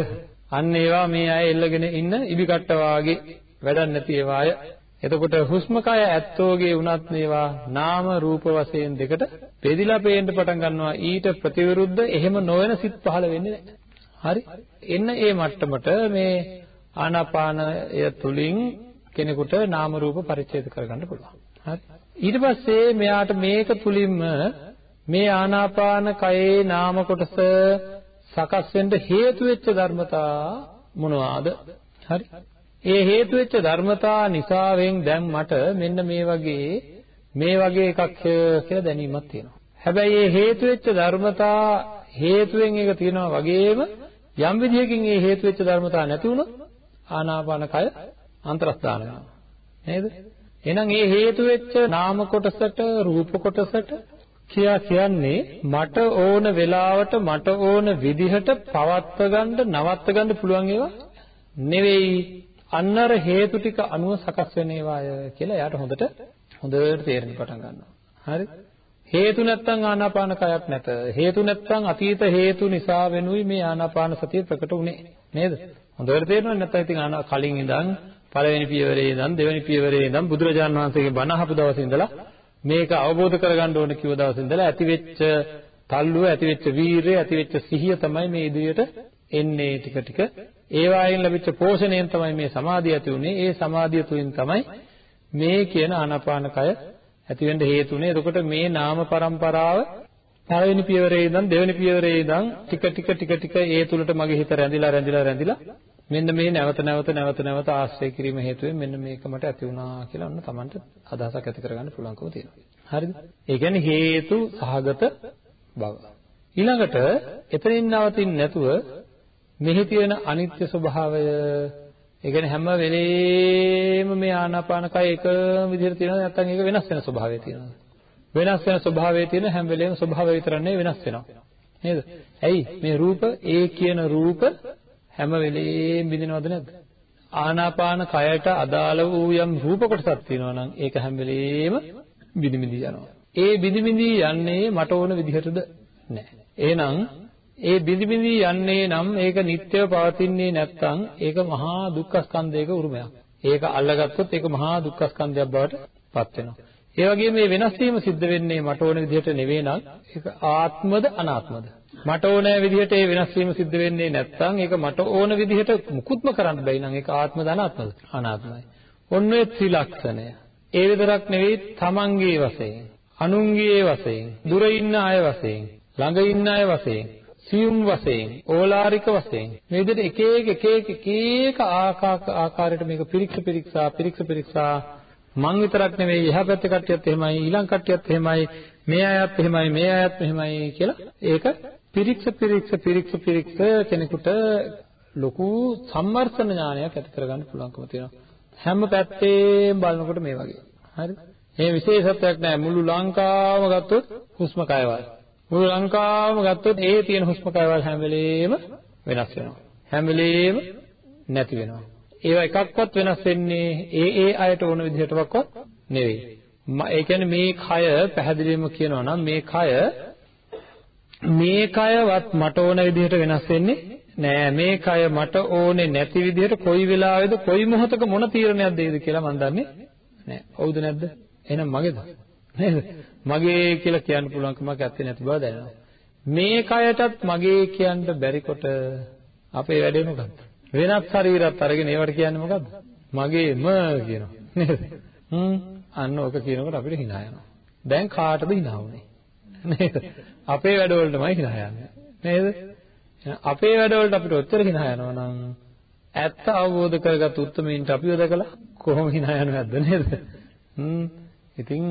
A: අන්න ඒවා මේ අය එල්ලගෙන ඉන්න ඉබි කට්ට වාගේ වැඩක් නැති ඒවාය. එතකොට හුස්ම කය ඇත්තෝගේ උනත් මේවා නාම රූප වශයෙන් දෙකට බෙදිලා පේන්න පටන් ගන්නවා ඊට ප්‍රතිවිරුද්ධ එහෙම නොවන සිත් පහළ වෙන්නේ නැහැ. හරි? එන්න ඒ මට්ටමට මේ ආනාපානය තුලින් කෙනෙකුට නාම රූප පරිච්ඡේද කරගන්න පුළුවන්. හරි? ඊට පස්සේ මෙයාට මේක තුලින්ම මේ ආනාපාන කයේ නාම කොටස සකස් වෙන්න හේතු වෙච්ච ධර්මතා මොනවාද? හරි? ඒ හේතු වෙච්ච ධර්මතා නිසාවෙන් දැන් මට මෙන්න මේ වගේ මේ වගේ එකක් කියලා දැනීමක් තියෙනවා. හැබැයි මේ හේතු වෙච්ච ධර්මතා හේතුවෙන් ඒක තියෙනවා වගේම යම් විදිහකින් මේ හේතු වෙච්ච ධර්මතා නැති වුණොත් ආනාපාන කය අන්තරස්ථාන වෙනවා. නේද? එහෙනම් මේ හේතු වෙච්ච නාම කොටසට රූප කොටසට කියා කියන්නේ මට ඕන වෙලාවට මට ඕන විදිහට පවත්ව ගන්න නවත්ව ගන්න පුළුවන් ඒවා නෙවෙයි අන්නර හේතු ටික අනුව සකස් වෙන ඒවාය කියලා එයාට හොඳට හොඳට තේරෙන්න පටන් ගන්නවා. හරි? හේතු නැත්තම් ආනාපාන කයක් නැත. හේතු නැත්තම් අතීත හේතු නිසා වෙනුයි මේ ආනාපාන සතිය ප්‍රකට වුනේ. නේද? හොඳට තේරෙනවද නැත්නම් ඉතින් කලින් ඉඳන් පළවෙනි පියවරේ ඉඳන් දෙවෙනි පියවරේ ඉඳන් බුදුරජාන් වහන්සේගේ බණ අහපු දවසේ ඉඳලා මේක අවබෝධ කරගන්න ඕන කිව්ව දවසේ ඉඳලා ඇතිවෙච්ච තල්ලුව ඇතිවෙච්ච වීරිය ඇතිවෙච්ච සිහිය තමයි මේ ඉදිරියට එන්නේ ටික ටික ඒ වායින් ලැබිච්ච පෝෂණයෙන් තමයි මේ සමාධිය ඇති උනේ. ඒ සමාධිය තුලින් තමයි මේ කියන ආනාපානකය ඇති වෙන්න හේතුනේ. එතකොට මේ නාම પરම්පරාව පළවෙනි පියවරේ ඉඳන් දෙවෙනි පියවරේ ඉඳන් ටික ටික ටික ටික ඒ තුලට මගේ හිත රැඳිලා රැඳිලා රැඳිලා මෙන්න මේ නැවත නැවත නැවත නැවත ආශ්‍රය කිරීම හේතුවෙන් මෙන්න මේක මට ඇති වුණා කියලා ඔන්න Tamanට අදහසක් ඇති කරගන්න පුළුවන්කම තියෙනවා. හරිද? ඒ කියන්නේ හේතු සහගත බව. ඊළඟට එතනින් නවතින්නේ නැතුව මෙහි තියෙන අනිත්‍ය ස්වභාවය ඒ කියන්නේ හැම වෙලේම මේ ආනාපාන කය එකම විදිහට තියෙනවද නැත්නම් ඒක වෙනස් වෙන ස්වභාවය තියෙනවද? වෙනස් වෙන ස්වභාවය තියෙන හැම වෙලේම ස්වභාවය විතරක් නෙවෙයි වෙනස් වෙනවා. නේද? ඇයි මේ රූප ඒ කියන රූප හැම වෙලේම බිඳිනවද නැද්ද? ආනාපාන කයට අදාළ වූ යම් රූප කොටසක් තියෙනවා නම් ඒක හැම වෙලේම බිඳි බිඳි යනවා. ඒ බිඳි බිඳි යන්නේ මට ඕන විදිහටද නැහැ. එහෙනම් ඒ බිඳි බිඳි යන්නේ නම් ඒක නිට්ටයව පවතින්නේ නැත්නම් ඒක මහා දුක්ඛ ස්කන්ධයක උරුමයක්. ඒක අල්ලගත්තොත් ඒක මහා දුක්ඛ ස්කන්ධයක් බවට පත් වෙනවා. ඒ වගේම මේ වෙනස් වීම සිද්ධ වෙන්නේ මට ඕන විදිහට නෙවෙයි නම් ඒක ආත්මද අනාත්මද? මට ඕන විදිහට ඒ වෙනස් වීම සිද්ධ වෙන්නේ නැත්නම් ඒක මට ඕන විදිහට මුකුත්ම කරන්න බැයි නම් ඒක ආත්මද අනාත්මද? අනාත්මයි. ඔන්න ඔය ත්‍රිලක්ෂණය. ඒ විතරක් නෙවෙයි තමන්ගේ වශයෙන්, අනුන්ගේ වශයෙන්, දුර ඉන්න අය වශයෙන්, ළඟ ඉන්න අය වශයෙන්, සියුම් වශයෙන්, ඕලාරික වශයෙන් මේ විදිහට එක එක එක එක එක ආකාරයට මේක පිරික්ස පිරික්සා පිරික්ස පිරික්සා මං විතරක් නෙවෙයි එහා පැත්තේ කට්ටියත් එහෙමයි ඊළඟ කට්ටියත් එහෙමයි මේ අයත් එහෙමයි මේ අයත් එහෙමයි කියලා ඒක පිරික්ස පිරික්ස පිරික්ස පිරික්ස කෙනෙකුට ලොකු සම්මර්ෂණ ඥානයක් ඇති කරගන්න පුළුවන්කම තියෙනවා. හැම පැත්තේම බලනකොට මේ වගේ. හරිද? මේ විශේෂත්වයක් නැහැ. මුළු ලංකාවම ගත්තොත් හුස්ම කයවල්. මුළු ලංකාවම ගත්තොත් ඒ තියෙන හුස්ම කයවල් හැම වෙලේම වෙනස් වෙනවා හැම වෙලේම නැති වෙනවා ඒවා එකක්වත් වෙනස් වෙන්නේ ඒ ඒ අයට ඕන විදිහටවත් නෙවෙයි. ඒ කියන්නේ මේ කය පැහැදිලිවම කියනවා නම් මේ කය මේ කයවත් මට ඕන විදිහට වෙනස් වෙන්නේ නෑ මේ කය මට ඕනේ නැති විදිහට කොයි වෙලාවෙද කොයි මොහොතක මොන තීරණයක් දෙයිද කියලා මම දන්නේ නෑ. හවුද නැද්ද? එහෙනම් මගේද? නේද? මගේ කියලා කියන්න පුළුවන් කමක් නැත්තේ නැති බව දැනෙනවා. මේ කයටත් මගේ කියන්න බැරි කොට අපේ වැඩේ මොකක්ද? වෙනත් ශරීරات අරගෙන ඒවට කියන්නේ මොකද්ද? මගේම කියනවා. නේද? හ්ම් අන්න ඔක කියනකොට අපිට hina යනවා. දැන් කාටද hina වුනේ? නේද? අපේ වැඩවලටමයි hina යන්නේ. නේද? අපේ වැඩවලට අපිට ඔච්චර hina යනවා නම් ඇත්ත අවබෝධ කරගත් උත්තරමින්ට අපිව දැකලා කොහොම hina යනවද නේද? හ්ම් ඉතින්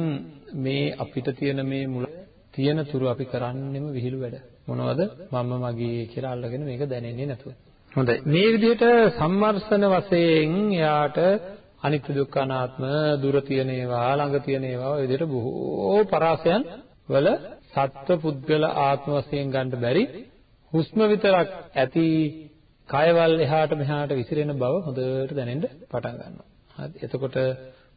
A: මේ අපිට තියෙන මේ මුල තියෙන තුරු අපි කරන්නෙම විහිළු වැඩ. මොනවද? මම මගේ කියලා අල්ලගෙන මේක දැනෙන්නේ නැතුව. හොඳයි. මේ විදිහට සම්මර්ෂණ වශයෙන් යාට අනිත්‍ය දුක්ඛ අනාත්ම දුර තියෙන ඒවා ළඟ තියෙන ඒවා ඔය විදිහට බොහෝ පරාසයන් වල සත්ව පුද්ගල ආත්ම වශයෙන් ගන්න බැරි හුස්ම විතරක් ඇති කයවල් එහාට මෙහාට විසිරෙන බව හොඳට දැනෙන්න පටන් ගන්නවා. හරි. එතකොට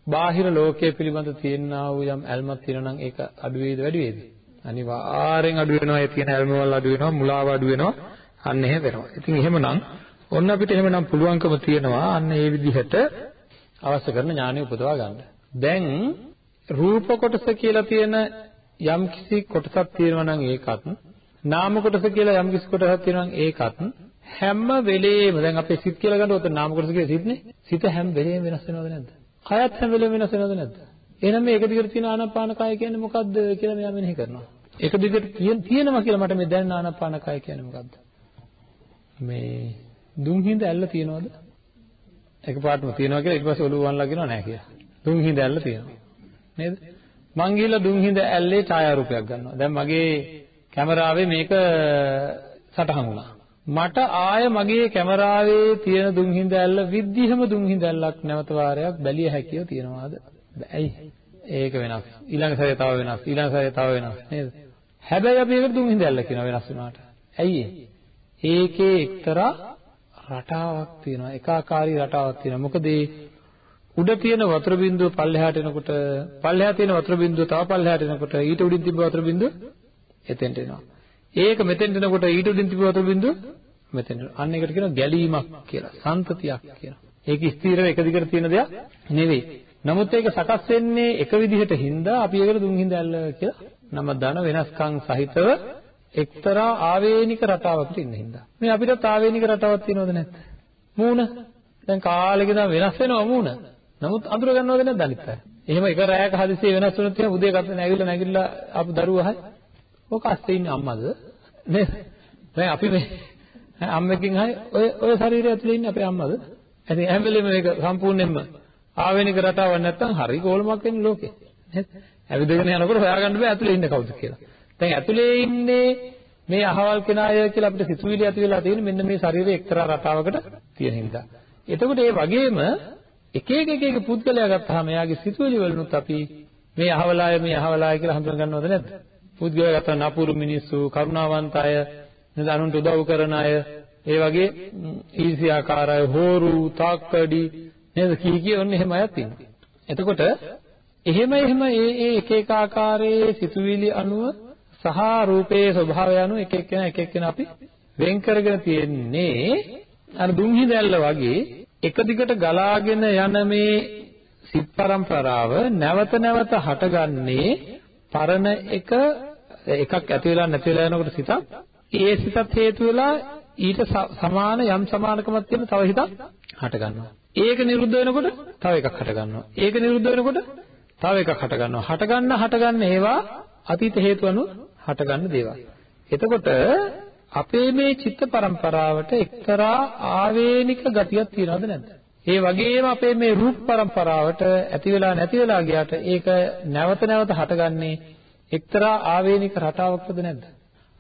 A: බාහිර ලෝකයේ පිළිබඳ තියෙනා වූ යම් ඇල්මක් තියෙනවා නම් ඒක අඩු වේද වැඩි වේද? අනිවාර්යෙන් අඩු වෙනවා. ඒ තියෙන ඇල්මවල අඩු වෙනවා, මුලාව අඩු වෙනවා. අන්න එහෙම වෙනවා. ඉතින් එහෙමනම් ඔන්න අපිට එහෙමනම් පුළුවන්කම තියෙනවා අන්න ඒ විදිහට අවශ්‍ය කරන ඥානය උපදවා ගන්න. දැන් රූප කොටස කියලා තියෙන යම් කිසි කොටසක් තියෙනවා නම් ඒකත් නාම කොටස කියලා යම් කිසි කොටසක් තියෙනවා නම් ඒකත් හැම වෙලේම දැන් අපේ සිත් කියලා ගන්නකොට නාම කොටස කියලා සිත්නේ සිත හැම වෙලේම වෙනස් වෙනවද නැද්ද? කයත් හැම වෙලේම වෙනස් වෙනවද නැද්ද? එහෙනම් මේ එක දිගට තියෙන ආනාපාන කය කියන්නේ මොකද්ද කියලා මෙයා මෙනෙහි කරනවා. එක දිගට තියෙනවා කියලා මට මේ දැනෙන ආනාපාන කය කියන්නේ මොකද්ද? මේ දුම් හිඳ ඇල්ල තියනවද? එකපාරටම තියනවා කියලා ඊට පස්සේ ඔළුව වන්ලා කියනවා නෑ කියලා. දුම් හිඳ ඇල්ල තියනවා. නේද? මං ගිහලා දුම් හිඳ ඇල්ලේ ඡායාරූපයක් ගන්නවා. දැන් මගේ කැමරාවේ මේක සටහන් වුණා. මට ආය මගේ කැමරාවේ තියෙන දුම් හිඳ ඇල්ල විද්ධිහම දුම් හිඳ ඇල්ලක් නැවත වාරයක් බැලිය හැකියව තියනවාද? ඇයි? ඒක වෙනස්. ඊළඟ සැරේ තව වෙනස්. ඊළඟ සැරේ තව වෙනස් නේද? හැබැයි අපි ඒකට දුම් හිඳ ඇල්ල කියනවා වෙනස් වුණාට. ඇයි ඒ? ඒකේ එක්තරා රටාවක් තියෙනවා ඒකාකාරී රටාවක් තියෙනවා මොකද උඩ තියෙන වතුර බින්දුව පල්ලෙහාට එනකොට පල්ලෙහා තියෙන වතුර බින්දුව තව පල්ලෙහාට එනකොට ඊට උඩින් තිබ්බ වතුර බින්දුව එතෙන්ට එනවා ඒක මෙතෙන්ට එනකොට ඊට උඩින් තිබ්බ වතුර බින්දුව මෙතෙන්ට අන්න ඒකට කියනවා ගැලීමක් කියලා සම්තතියක් කියනවා ඒක ස්ථිරව එක දිගට තියෙන දෙයක් නෙවෙයි නමුත් ඒක සකස් වෙන්නේ එක විදිහට හින්දා අපි ඒකට දුන් හින්දා ඇල්ල කියලා නම දන වෙනස්කම් සහිතව එක්තරා ආවේනික රටාවකට ඉන්න හින්දා. මේ අපිටත් ආවේනික රටාවක් තියෙනවද නැත්ද? මූණ. දැන් කාලෙක ඉඳන් වෙනස් වෙනවා මූණ. නමුත් අඳුර ගන්නවද නැද්ද අනිත් අය? එහෙම එක රැයක හදිසියෙ වෙනස් වුණොත් එහෙනම් උදේ කප්පේ නැගිලා නැගිලා ආපු දරුවා හරි. ඕක අස්සේ ඉන්නේ අම්මද? නේද? දැන් අපි මේ අම්මකින් හරි ඔය ඔය ශරීරය ඇතුලේ ඉන්නේ අපේ අම්මද? ඉතින් හැම වෙලෙම මේක සම්පූර්ණයෙන්ම ආවේනික රටාවක් නැත්තම් හරි ගෝලමක් වෙන ලෝකේ. නේද? ඇවිදගෙන යනකොට හොයාගන්න බෑ ඇතුලේ ඉන්නේ කවුද කියලා. දැන් ඇතුලේ ඉන්නේ මේ අහවල් කෙනාය කියලා අපිට සිතුවිලි ඇති වෙලා තියෙන මෙන්න මේ ශරීරයේ එක්තරා රටාවකට තියෙන හින්දා. එතකොට ඒ වගේම එක එක එක එක පුද්ගලයා ගත්තාම එයාගේ සිතුවිලි වලුත් අපි මේ අහවලාය මේ අහවලාය කියලා හඳුනා ගන්නවද නැද්ද? පුද්ගලයා ගත්තා නපුරු මිනිස්සු, කරුණාවන්ත අය, නේද අනුන්ට උදව් කරන අය, ඒ වගේ ඊර්ෂ්‍යාකාර අය, හෝරු, තාක්කඩි නේද කී කී ඔන්න එහෙම අයත් ඉන්නවා. එතකොට එහෙම එහෙම ඒ ඒ එක එක ආකාරයේ සිතුවිලි අනුව සහ රූපයේ ස්වභාවය අනුව එක එක්කෙනා එක එක්කෙනා අපි වෙන් කරගෙන තියෙන්නේ අර දුම්හි දැල්ල වගේ එක දිගට ගලාගෙන යන මේ සිත් පරම්පරාව නැවත නැවත හටගන්නේ පරණ එක එකක් ඇති වෙලා නැති වෙලා යනකොට සිතක් ඒ සිතත් හේතු වෙලා ඊට සමාන යම් සමානකමක් තියෙන තව හිතක් හට ගන්නවා. ඒක නිරුද්ධ වෙනකොට තව එකක් හට ගන්නවා. ඒක නිරුද්ධ වෙනකොට තව එකක් හට ගන්නවා. හට ගන්න හට ගන්න ඒවා අතීත හේතු අනුව හට ගන්න දේවල්. එතකොට අපේ මේ චිත්ත පරම්පරාවට එක්තරා ආවේනික ගතියක් තියනවද නැද්ද? ඒ වගේම අපේ මේ රූප පරම්පරාවට ඇති වෙලා නැති වෙලා ගියාට ඒක නැවත නැවත හටගන්නේ එක්තරා ආවේනික රටාවක්ද නැද්ද?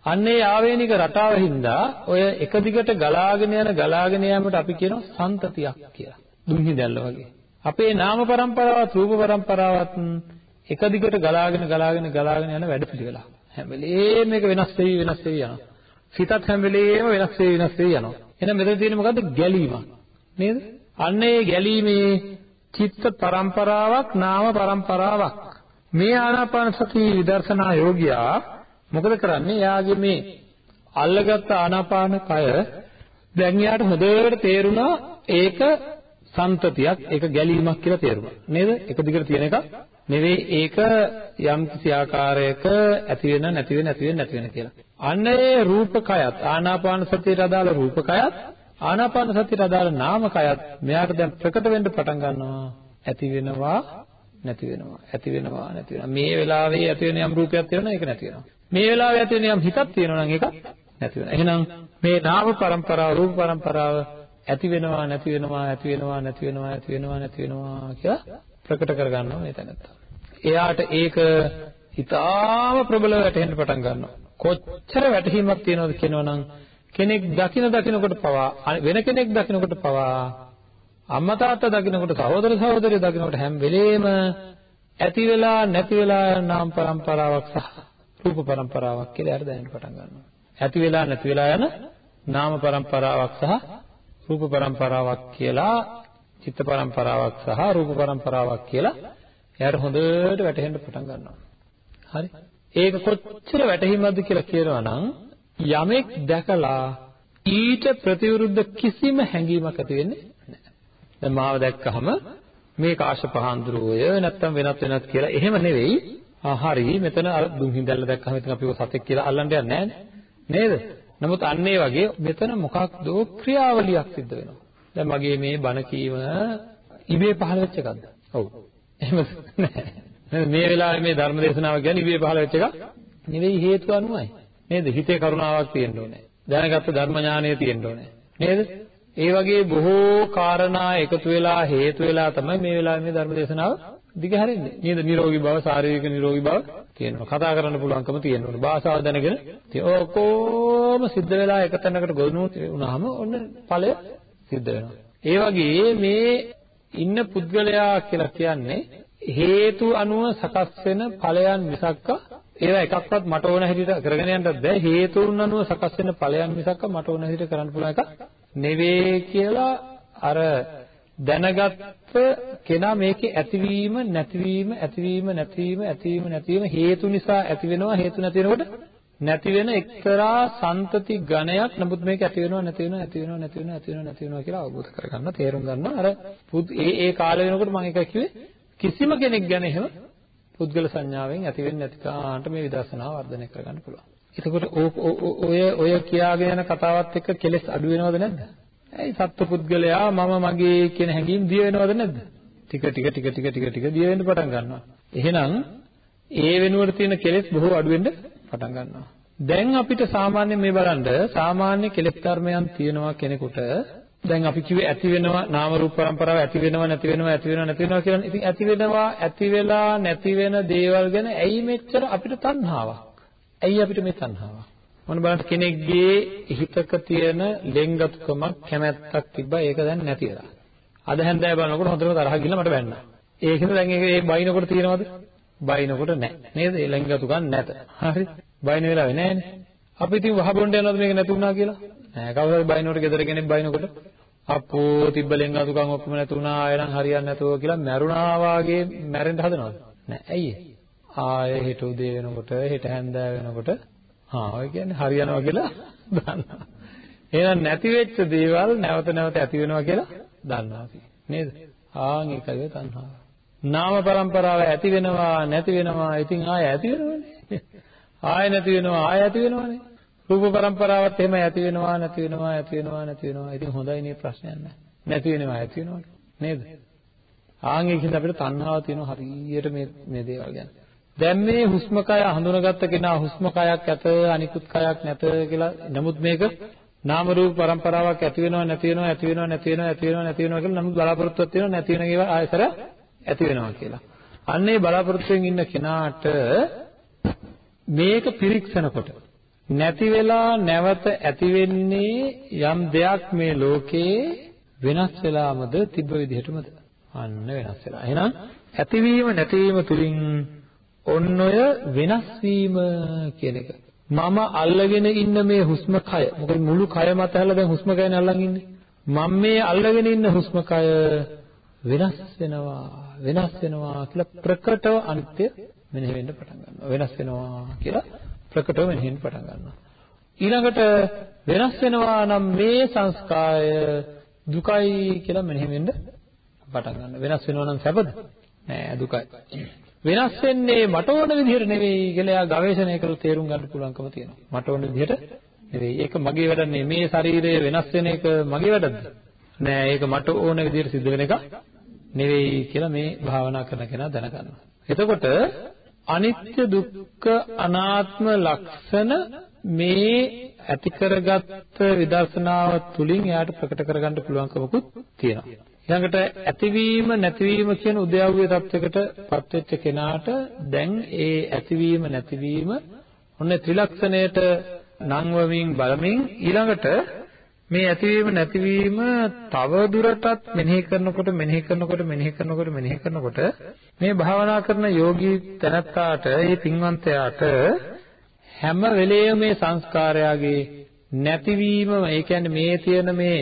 A: අන්න ඒ ආවේනික රටාව හින්දා ඔය එක දිගට ගලාගෙන යන ගලාගෙන යෑමට අපි කියනවා සන්තතියක් කියලා. දුන්හිදැල්ල වගේ. අපේ නාම પરම්පරාවත් රූප પરම්පරාවත් එක දිගට ගලාගෙන ගලාගෙන ගලාගෙන යන වැඩපිළිවෙලක්. හැම වෙලේම මේක වෙනස් වෙවි වෙනස් වෙවි යනවා. සිතත් හැම වෙලේම වෙනස් වෙවි වෙනස් වෙවි යනවා. එහෙනම් මෙතන තියෙන්නේ මොකද්ද? ගැලීමක්. නේද? අන්න ඒ ගැලීමේ චිත්ත પરම්පරාවක් නාම પરම්පරාවක් මේ ආනාපාන සති විදර්ශනා යෝගියා මොකද කරන්නේ? එයාගේ මේ අල්ලගත්ත ආනාපාන කය දැන් යාට හොඳට තේරුණා ඒක සන්තතියක් ඒක ගැලීමක් කියලා තේරුණා. නේද? එක දිගට තියෙන එක නෙවෙයි ඒක යම් කිසි ආකාරයක ඇති වෙන නැති වෙන නැති වෙන නැති වෙන කියලා. අන්න ඒ රූපකයත් ආනාපාන සතියට අදාළ රූපකයත් ආනාපාන සතියට අදාළ නාමකයත් මෙයාට දැන් ප්‍රකට වෙන්න පටන් ගන්නවා. ඇති වෙනවා නැති වෙනවා ඇති වෙනවා නැති වෙනවා. මේ වෙලාවේ ඇති වෙන යම් රූපයක් තියෙනවා ඒක නැති වෙනවා. මේ වෙලාවේ ඇති වෙන යම් හිතක් තියෙනවා නම් ඒක නැති වෙනවා. එහෙනම් මේ නාම પરම්පරාව රූප પરම්පරාව ඇති වෙනවා නැති වෙනවා ඇති වෙනවා නැති වෙනවා ඇති වෙනවා නැති වෙනවා කියලා ප්‍රකට කරගන්නවා මේ තැනත්තා එයාට ඒක හිතාම ප්‍රබලව වැටෙන්න පටන් ගන්නවා. කොච්චර වැටහීමක් තියෙනවද කියනවනම් කෙනෙක් දකින දකිනකොට පවා වෙන කෙනෙක් දකිනකොට පවා අම්මා තාත්තා දකින්නකොට සහෝදර සහෝදරිය දකින්නකොට හැම වෙලේම ඇති වෙලා නැති වෙලා නාම પરම්පරාවක් සහ රූප પરම්පරාවක් කියලා හරි දැනෙන්න පටන් ගන්නවා. ඇති වෙලා නැති වෙලා යන නාම પરම්පරාවක් සහ රූප પરම්පරාවක් කියලා චිත්ත પરම්පරාවක් සහ රූප પરම්පරාවක් කියලා එයාට හොඳට වැටහෙන්න පටන් ගන්නවා. හරි. ඒක කොච්චර වැටහිමද කියලා කියනවා නම් යමෙක් දැකලා ඊට ප්‍රතිවිරුද්ධ කිසිම හැඟීමක් ඇති වෙන්නේ දැන් මාව දැක්කහම මේ කාශ්‍යප හාමුදුරුවෝය නැත්තම් වෙනත් වෙනත් කියලා එහෙම නෙවෙයි. ආ හරි මෙතන අර දුම් හිඳල්ල දැක්කම ඉතින් අපි සතෙක් කියලා අල්ලන්න යන්නේ නේද? නමුත් අන්න ඒ වගේ මෙතන මොකක්ද ක්‍රියාවලියක් සිද්ධ වෙනවා. දැන් මගේ මේ බණ කීම ඉබේ පහළ වෙච්ච එකක්ද? ඔව්. එහෙම නෑ. මේ වෙලාවේ මේ ධර්ම දේශනාව කියන්නේ ඉබේ පහළ වෙච්ච එකක් නෙවෙයි හේතු අනුවයි. නේද? හිතේ කරුණාවක් තියෙන්න ඕනේ. දැනගත්ත ධර්ම ඥානය තියෙන්න ඕනේ. නේද? ඒ වගේ බොහෝ කාරණා එකතු වෙලා හේතු වෙලා තමයි මේ වෙලාවේ මේ ධර්ම දේශනාව දිගහැරෙන්නේ. නේද? නිරෝගී බව, ශාරීරික නිරෝගී බව තියෙනවා. කතා කරන්න පුළුවන්කම තියෙනවා. භාෂාව දැනගෙන ඔක්කොම සිද්ධ වෙලා එක තැනකට ගොනු වුණාම ඔන්න ඵලය සිද්ධ වෙනවා. ඒ වගේ මේ ඉන්න පුද්ගලයා කියලා කියන්නේ හේතු අනුව සකස් වෙන ඵලයන් මිසක්ක ඒවා එකක්වත් මට ඕන හැටියට කරගෙන යන්නත් බෑ හේතුන් අනුව සකස් වෙන ඵලයන් මිසක්ක මට ඕන හැටියට කරන්න පුළුවන් එකක් නෙවෙයි කියලා අර දැනගත්ත කෙනා මේකේ ඇතිවීම නැතිවීම ඇතිවීම නැතිවීම ඇතිවීම නැතිවීම හේතු නිසා ඇති වෙනවා හේතු නැති වෙනකොට නැති වෙන එක්තරා සන්තති ගණයක් නමුත් මේක ඇති වෙනවා නැති වෙනවා ඇති වෙනවා නැති වෙනවා ඇති වෙනවා නැති වෙනවා කියලා අවබෝධ කරගන්න තේරුම් ගන්න අර ඒ ඒ කාලේ වෙනකොට මම එක කිව්වේ කිසිම කෙනෙක් ගැන එහෙම පුද්ගල සංඥාවෙන් ඇති වෙන්නේ නැති කාන්ට මේ විදර්ශනාව වර්ධනය කරගන්න පුළුවන්. එතකොට ඔය ඔය කියාගෙන යන කතාවත් එක්ක කෙලෙස් අඩු වෙනවද නැද්ද? ඇයි සත්පුද්ගලයා මම මගේ කියන හැඟීම් දිය වෙනවද නැද්ද? ටික ටික ටික ටික ටික ටික දිය වෙන්න පටන් ගන්නවා. එහෙනම් ඒ වෙනුවට තියෙන කෙලෙස් බොහෝ අඩු වෙන්න පටන් ගන්නවා. දැන් අපිට සාමාන්‍ය මේ බලන්න සාමාන්‍ය කෙලෙස් ධර්මයන් තියෙනවා කෙනෙකුට දැන් අපි කිව්වේ ඇති වෙනවා නාම රූප પરම්පරාව ඇති වෙනවා නැති වෙනවා ඇති වෙනවා නැති වෙනවා කියලා. ඉතින් ඇති වෙනවා ඇති වෙලා නැති වෙන දේවල් ගැන ඇයි මෙච්චර අපිට තණ්හාවක්? ඇයි අපිට මේ තණ්හාවක්? මොන බලන්න කෙනෙක්ගේ හිතක තියෙන ලෙන්ගතුකමක් කැමැත්තක් තිබ්බා ඒක දැන් නැති වෙලා. අද හැන්දෑව බලනකොට හොඳටම තරහ ගිහලා මට බැන්නා. ඒකෙන්ද දැන් ඒක ඒ බයිනකොට තියෙනවද? බයිනකොට නැහැ. නේද? ඒ ලෙන්ගතුකම් නැත. හරි. බයින වෙලාවේ නැහැනේ. අපි ඉතින් වහ බොන්න යනවද මේක නැති වුණා කියලා? නෑ කවුරුහරි බයිනකොට ගෙදර කෙනෙක් බයිනකොට අප්පෝ තිබ්බ ලෙන්ගතුකම් ඔක්කොම නැති වුණා ආයෙනම් හරියන්නේ නැතුව කියලා මැරුණා වාගේ මැරෙන්න හදනවද? නෑ. ඇයි ඒ? ආයෙ හෙට උදේ වෙනකොට හෙට හැන්දෑ වෙනකොට හා ඔය කියන්නේ හරියනවා කියලා දන්නවා. එහෙනම් නැති වෙච්ච දේවල් නැවත නැවත ඇති වෙනවා කියලා දන්නවා අපි. නේද? ආන් ඒකයි තණ්හාව. නාම પરම්පරාව ඇති වෙනවා නැති වෙනවා ඉතින් ආයෙ ඇති වෙනවනේ. ආයෙ නැති වෙනවා ආයෙ ඇති වෙනවනේ. රූප પરම්පරාවත් එහෙම ඇති වෙනවා නැති වෙනවා ඇති වෙනවා නැති වෙනවා. ඉතින් හොඳයි නේ ප්‍රශ්නයක් නැහැ. නැති වෙනවා ඇති වෙනවා නේද? ආන් ඒකෙන් අපිට තණ්හාව තියෙනවා හරියට මේ මේ දේවල් ගැන. දැන් මේ හුස්ම කය හඳුනාගත්ත කෙනා හුස්ම කයක් ඇත අනිකුත් කයක් නැත කියලා නමුත් මේක නාම රූප પરම්පරාවක් ඇති වෙනව නැති වෙනව ඇති වෙනව නැති වෙනව ඇති වෙනව නැති වෙනව කියලා නමුත් බලාපොරොත්තුවක් තියෙනව නැති වෙන ඒවා ආයතර ඇති වෙනවා කියලා. අන්න ඒ බලාපොරොත්තුෙන් ඉන්න කෙනාට මේක පිරික්සනකොට නැති වෙලා නැවත ඇති වෙන්නේ යම් දෙයක් මේ ලෝකේ වෙනස් වෙලාමද තිබ්බ විදිහටමද? අන්න වෙනස් වෙලා. එහෙනම් ඇතිවීම නැතිවීම තුලින් ඔන්න ඔය වෙනස් වීම කියන එක. මම අල්ලගෙන ඉන්න මේ හුස්ම කය. මොකද මුළු කය මත හැලා දැන් හුස්ම කයනේ අල්ලන් ඉන්නේ. මම මේ අල්ලගෙන ඉන්න හුස්ම කය වෙනස් වෙනවා වෙනස් වෙනවා කියලා ප්‍රකටව අනිත්‍ය මෙනෙහි වෙන්න පටන් ගන්නවා. වෙනස් වෙනවා කියලා ප්‍රකටව මෙනෙහි වෙන්න පටන් ගන්නවා. ඊළඟට වෙනස් වෙනවා නම් මේ සංස්කාරය දුකයි කියලා මෙනෙහි වෙන්න පටන් ගන්නවා. වෙනස් වෙනවා නම් සැපද? නෑ දුකයි. වෙනස් වෙන්නේ මට ඕන විදිහට නෙවෙයි කියලා එයා ගවේෂණය කරලා තේරුම් ගන්න පුළුවන්කම තියෙනවා. මට ඕන විදිහට නෙවෙයි. ඒක මගේ වැඩ නෙවෙයි. මේ ශරීරය වෙනස් වෙන එක මගේ වැඩද? නෑ ඒක මට ඕන විදිහට සිද්ධ වෙන එකක් නෙවෙයි කියලා මේ භාවනා කරන කෙනා දැනගන්නවා. එතකොට අනිත්‍ය දුක්ඛ අනාත්ම ලක්ෂණ මේ ඇති කරගත්ත විදර්ශනාව තුළින් එයාට ප්‍රකට කරගන්න පුළුවන්කමකුත් තියෙනවා. ඊළඟට ඇතිවීම නැතිවීම කියන උද්‍යව්‍ය தත්වයකට පත්වෙච්ච කෙනාට දැන් ඒ ඇතිවීම නැතිවීම ඔන්න ත්‍රිලක්ෂණයට නංවමින් බලමින් ඊළඟට මේ ඇතිවීම නැතිවීම තව දුරටත් මෙනෙහි කරනකොට මෙනෙහි කරනකොට මෙනෙහි කරනකොට මෙනෙහි කරනකොට මේ භාවනා කරන යෝගී තැනත්තාට මේ පින්වන්තයාට හැම වෙලේම මේ සංස්කාරයගේ නැතිවීම ඒ කියන්නේ මේ තියෙන මේ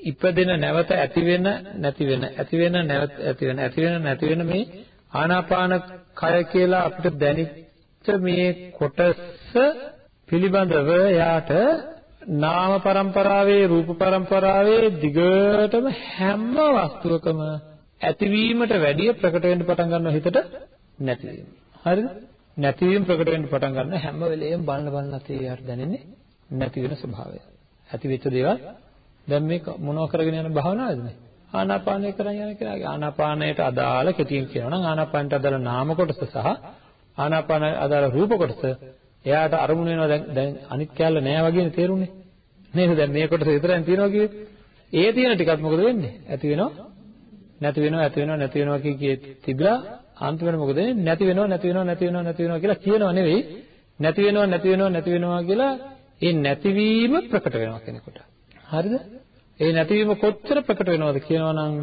A: ඉපදෙන නැවත ඇති වෙන නැති වෙන ඇති වෙන නැවත ඇති වෙන ඇති වෙන නැති වෙන මේ ආනාපාන කය කියලා අපිට දැනෙච්ච මේ කොටස පිළිබඳව යාට නාම પરම්පරාවේ රූප પરම්පරාවේ දිගටම හැම වස්තුවකම ඇතිවීමට වැඩිය ප්‍රකට වෙන්න පටන් ගන්නවා හිතට නැතිවීම. හරිද? නැතිවීම ප්‍රකට වෙන්න පටන් ගන්න හැම වෙලෙම බලන බලන තේ යාට දැනෙන්නේ නැති වෙන ස්වභාවය. ඇති වෙච්ච දේවල් දැන් මේ මොනව කරගෙන යන භාවනාවද මේ? ආනාපානය කරන් යන කෙනාගේ ආනාපානයට අදාළ කෙටියෙන් කියනවා නම් ආනාපානයට අදාළ නාම කොටස සහ ආනාපාන අදාළ රූප කොටස එයාට අරමුණු වෙනවා දැන් දැන් අනිත් කැලල නෑ වගේනේ තේරුනේ. නේද? දැන් මේ කොටස විතරෙන් තියෙනවා කියේ. ඒ තියෙන ටිකත් මොකද වෙන්නේ? ඇති වෙනවා නැති වෙනවා ඇති වෙනවා නැති වෙනවා කිය තිබිලා අන්තිමට මොකද වෙන්නේ? නැති වෙනවා නැති වෙනවා නැති වෙනවා නැති වෙනවා කියලා කියනවා නෙවෙයි. නැති වෙනවා නැති වෙනවා නැති වෙනවා කියලා ඒ නැතිවීම ප්‍රකට වෙනවා කෙනෙකුට. හරිද? ඒ නැතිවීම කොච්චර ප්‍රකට වෙනවද කියනවා නම්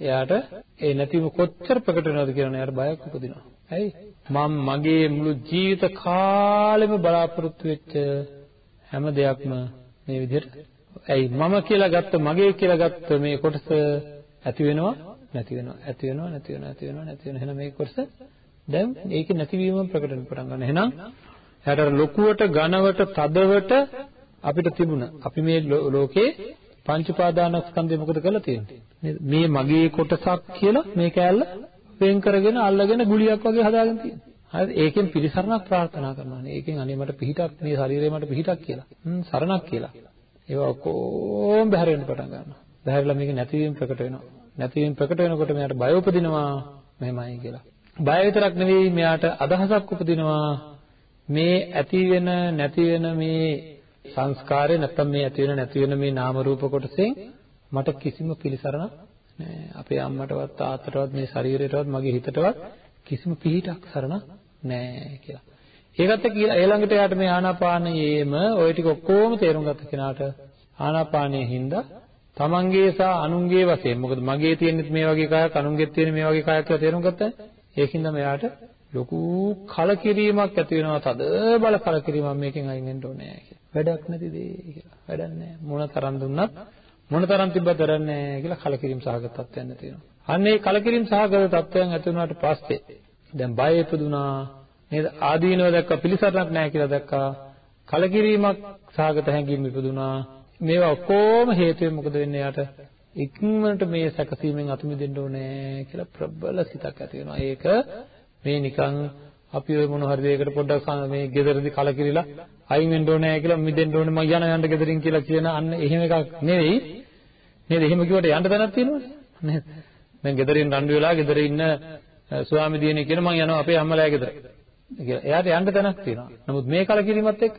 A: එයාට ඒ නැතිවීම කොච්චර ප්‍රකට වෙනවද කියනවා එයාට බයක් උපදිනවා. ඇයි? මම මගේ මුළු ජීවිත කාලෙම බලාපොරොත්තු වෙච්ච හැම දෙයක්ම මේ විදිහට ඇයි මම කියලා ගත්ත මගේ කියලා ගත්ත මේ කොටස ඇති වෙනවා නැති වෙනවා ඇති වෙනවා නැති වෙනවා ඇති වෙනවා නැති වෙනවා එහෙනම් මේ කොටස දැන් ඒකේ නැතිවීම ප්‍රකට වෙන්න පටන් ගන්නවා එහෙනම් එයාට ලොකුවට ඝනවට තදවට අපිට තිබුණ. අපි මේ ලෝකේ පංච උපාදානස්කන්ධය මොකද කරලා තියෙන්නේ? මේ මගේ කොටසක් කියලා මේ කෑල්ල වෙන් කරගෙන අල්ලගෙන ගුලියක් වගේ හදාගෙන තියෙනවා හරිද ඒකෙන් පිළිසරණක් ප්‍රාර්ථනා කරනවානේ ඒකෙන් අනේ මට පිහිටක් මේ ශරීරය මට පිහිටක් කියලා. හ්ම් සරණක් කියලා. ඒවා ඔක්කොම බැහැර වෙන්න පටන් ගන්නවා. බැහැරලා මේක නැතිවීම ප්‍රකට වෙනවා. නැතිවීම ප්‍රකට වෙනකොට මෙයාට බය උපදිනවා මෙහෙමයි කියලා. බය විතරක් නෙවෙයි මෙයාට අදහසක් උපදිනවා. මේ ඇති වෙන නැති වෙන මේ සංස්කාරය නැත්තම් මේ ඇති වෙන නැති වෙන මේ නාම රූප කොටසෙන් මට කිසිම පිළිසරණක් නෑ අපේ අම්මටවත් තාත්තටවත් මේ ශරීරයටවත් මගේ හිතටවත් කිසිම පිහිටක් සරණක් නෑ කියලා. ඒකත් කියලා ඊළඟට යාට මේ ආනාපානයේම ওই ටික ඔක්කොම තේරුම් ගත්ත කෙනාට ආනාපානයේ හින්දා තමන්ගේ සහ අනුන්ගේ වශයෙන් මොකද මගේ තියෙනෙත් මේ වගේ කයක් අනුන්ගෙත් තියෙන මේ වගේ කයක් කියලා තේරුම් ගත්තා. ඒකින්ද මෙයාට ලොකු කලකිරීමක් ඇති වෙනවා තද බල කලකිරීමක් මේකෙන් අයින් වෙන්න ඕනේ කියලා. වැඩක් නැති දේ කියලා. වැඩක් නැහැ. මොන තරම් දුන්නත් මොන තරම් තිබ්බත් වැඩක් නැහැ කියලා කලකිරීම සහගත තත්ත්වයන් ඇති වෙනවා. අන්න ඒ කලකිරීම සහගත තත්ත්වයන් ඇති වුණාට පස්සේ දැන් බය ඉපදුනා නේද? ආදීනව දැක්කා පිළිසරණක් නැහැ කියලා දැක්කා. කලකිරීමක් සහගත හැඟීම් ඉපදුනා. මේවා ඔක්කොම හේතුවෙන් මොකද වෙන්නේ යාට? ඉක්මනට මේ සැකසීමෙන් අතු මිදෙන්න ඕනේ කියලා ප්‍රබල සිතක් ඇති වෙනවා. ඒක මේ නිකන් අපි ඔය මොන හරි දෙයකට පොඩ්ඩක් මේ ගෙදරදී කලකිරිලා අයින් වෙන්න ඕනේ කියලා මිදෙන්න ඕනේ මම යන යන්න ගෙදරින් කියලා කියන අන්න එහෙම එකක් නෙවෙයි. නේද? එහෙම කිව්වට යන්න තැනක් තියෙනවනේ නේද? දැන් ගෙදරින් රණ්ඩු වෙලා ගෙදර ඉන්න ස්වාමි දිනේ කියන මම යනවා අපේ අම්මලා ගෙදර කියලා. එයාට යන්න තැනක් තියෙනවා. නමුත් මේ කලකිරීමත් එක්ක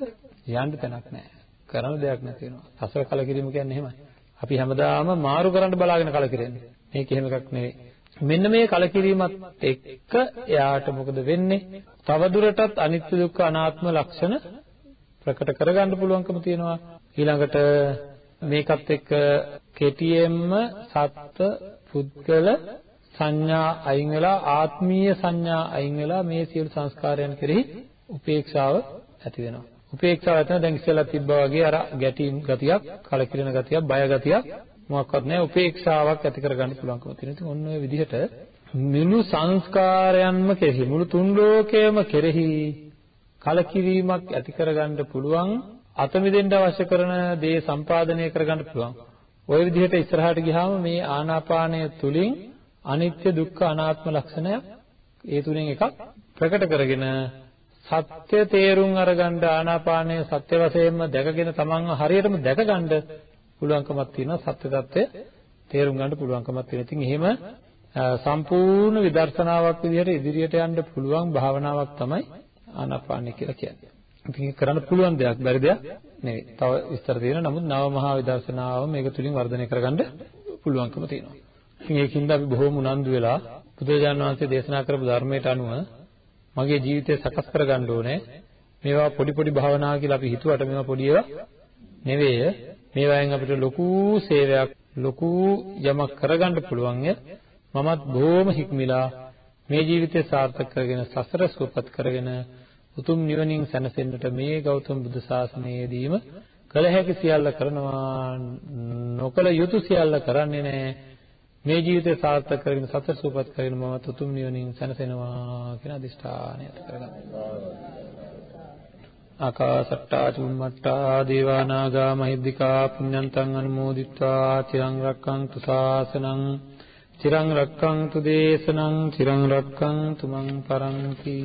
A: යන්න තැනක් නැහැ. කරන්න දෙයක් නැති වෙනවා. සසර කලකිරීම කියන්නේ එහෙමයි. අපි හැමදාම මාරු කරන්න බලාගෙන කලකිරෙන්නේ. මේක එහෙම එකක් නෙවෙයි. මෙන්න මේ කලකිරීමත් එක්ක එයාට මොකද වෙන්නේ? තවදුරටත් අනිත්‍ය දුක්ඛ අනාත්ම ලක්ෂණ ප්‍රකට කරගන්න පුළුවන්කම තියෙනවා. ඊළඟට මේකත් එක්ක කෙටියෙන්ම සත්ත්ව පුද්ගල සංඥා අයින් වෙලා ආත්මීය සංඥා අයින් වෙලා මේ සියලු සංස්කාරයන් කෙරෙහි උපේක්ෂාව ඇති වෙනවා. උපේක්ෂාව ඇතන දැන් ඉස්සෙල්ලා තිබ්බා වගේ අර ගැටීම් ගතියක්, කලකිරෙන ගතියක්, බය ගතියක් මොකක්වත් නැහැ උපේක්ෂාවක් ඇති කරගන්න පුළුවන්කම තියෙනවා. ඉතින් ඔන්න ඔය විදිහට මුළු සංස්කාරයන්ම කෙරෙහි මුළු තුන් ලෝකයේම කෙරෙහි කලකිරීමක් ඇති කරගන්න පුළුවන් අත මිදෙන්න අවශ්‍ය කරන දේ සම්පාදනය කරගන්න පුළුවන් ওই විදිහට ඉස්සරහට ගියාම මේ ආනාපානය තුලින් අනිත්‍ය දුක්ඛ අනාත්ම ලක්ෂණය ඒ තුනෙන් එකක් ප්‍රකට කරගෙන සත්‍ය තේරුම් අරගන්න ආනාපානය සත්‍ය වශයෙන්ම දැකගෙන තමන්ව හරියටම දැකගන්න පුළුවන්කමක් තියෙනවා සත්‍ය தත්ත්වය තේරුම් ගන්න පුළුවන්කමක් තියෙනවා. ඉතින් එහෙම සම්පූර්ණ විදර්ශනාවක් විදිහට ඉදිරියට යන්න පුළුවන් භාවනාවක් තමයි ආනාපානය කියලා කියන්නේ. ඉතින් කරන්න පුළුවන් දෙයක් බැරි දෙයක් නෙවෙයි. තව විස්තර තියෙනවා. නමුත් නව මහා විදර්ශනාව මේක තුලින් වර්ධනය කරගන්න පුළුවන්කම තියෙනවා. ඉතින් ඒකින්ද අපි බොහෝම උනන්දු වෙලා බුදුරජාණන් වහන්සේ දේශනා කරපු ධර්මයට අනුව මගේ ජීවිතය සකස් කරගන්න ඕනේ. මේවා පොඩි පොඩි භාවනා කියලා අපි හිතුවට මේවා පොඩි ඒවා නෙවෙයි. මේවායෙන් අපිට ලොකු සේවයක් ලොකු යමක් කරගන්න පුළුවන් මමත් බොහොම හික්මිලා මේ ජීවිතය සාර්ථක කරගෙන සසර සුවපත් කරගෙන උතුම් නිවනින් සැනසෙන්නට මේ ගෞතම බුදු සාසනයේදීම කළ හැකි සියල්ල කරනවා නොකළ යුතු සියල්ල කරන්නේ නැහැ. මේ ජීවිතය සාර්ථක කරගෙන සතර සුවපත් කරගෙන මම උතුම් නිවනින් සැනසෙනවා කියන අදිෂ්ඨානය ඇති කරගන්නවා. ආකාසට්ටා චුම්මට්ටා දේවා නාග මහිද්దికා පුඤ්ඤන්තං අනුමෝදිත්වා චිරං රක්ඛන්තු ශාසනං චිරං රක්ඛන්තු දේශනං චිරං රක්ඛන්තු මං පරන්ති.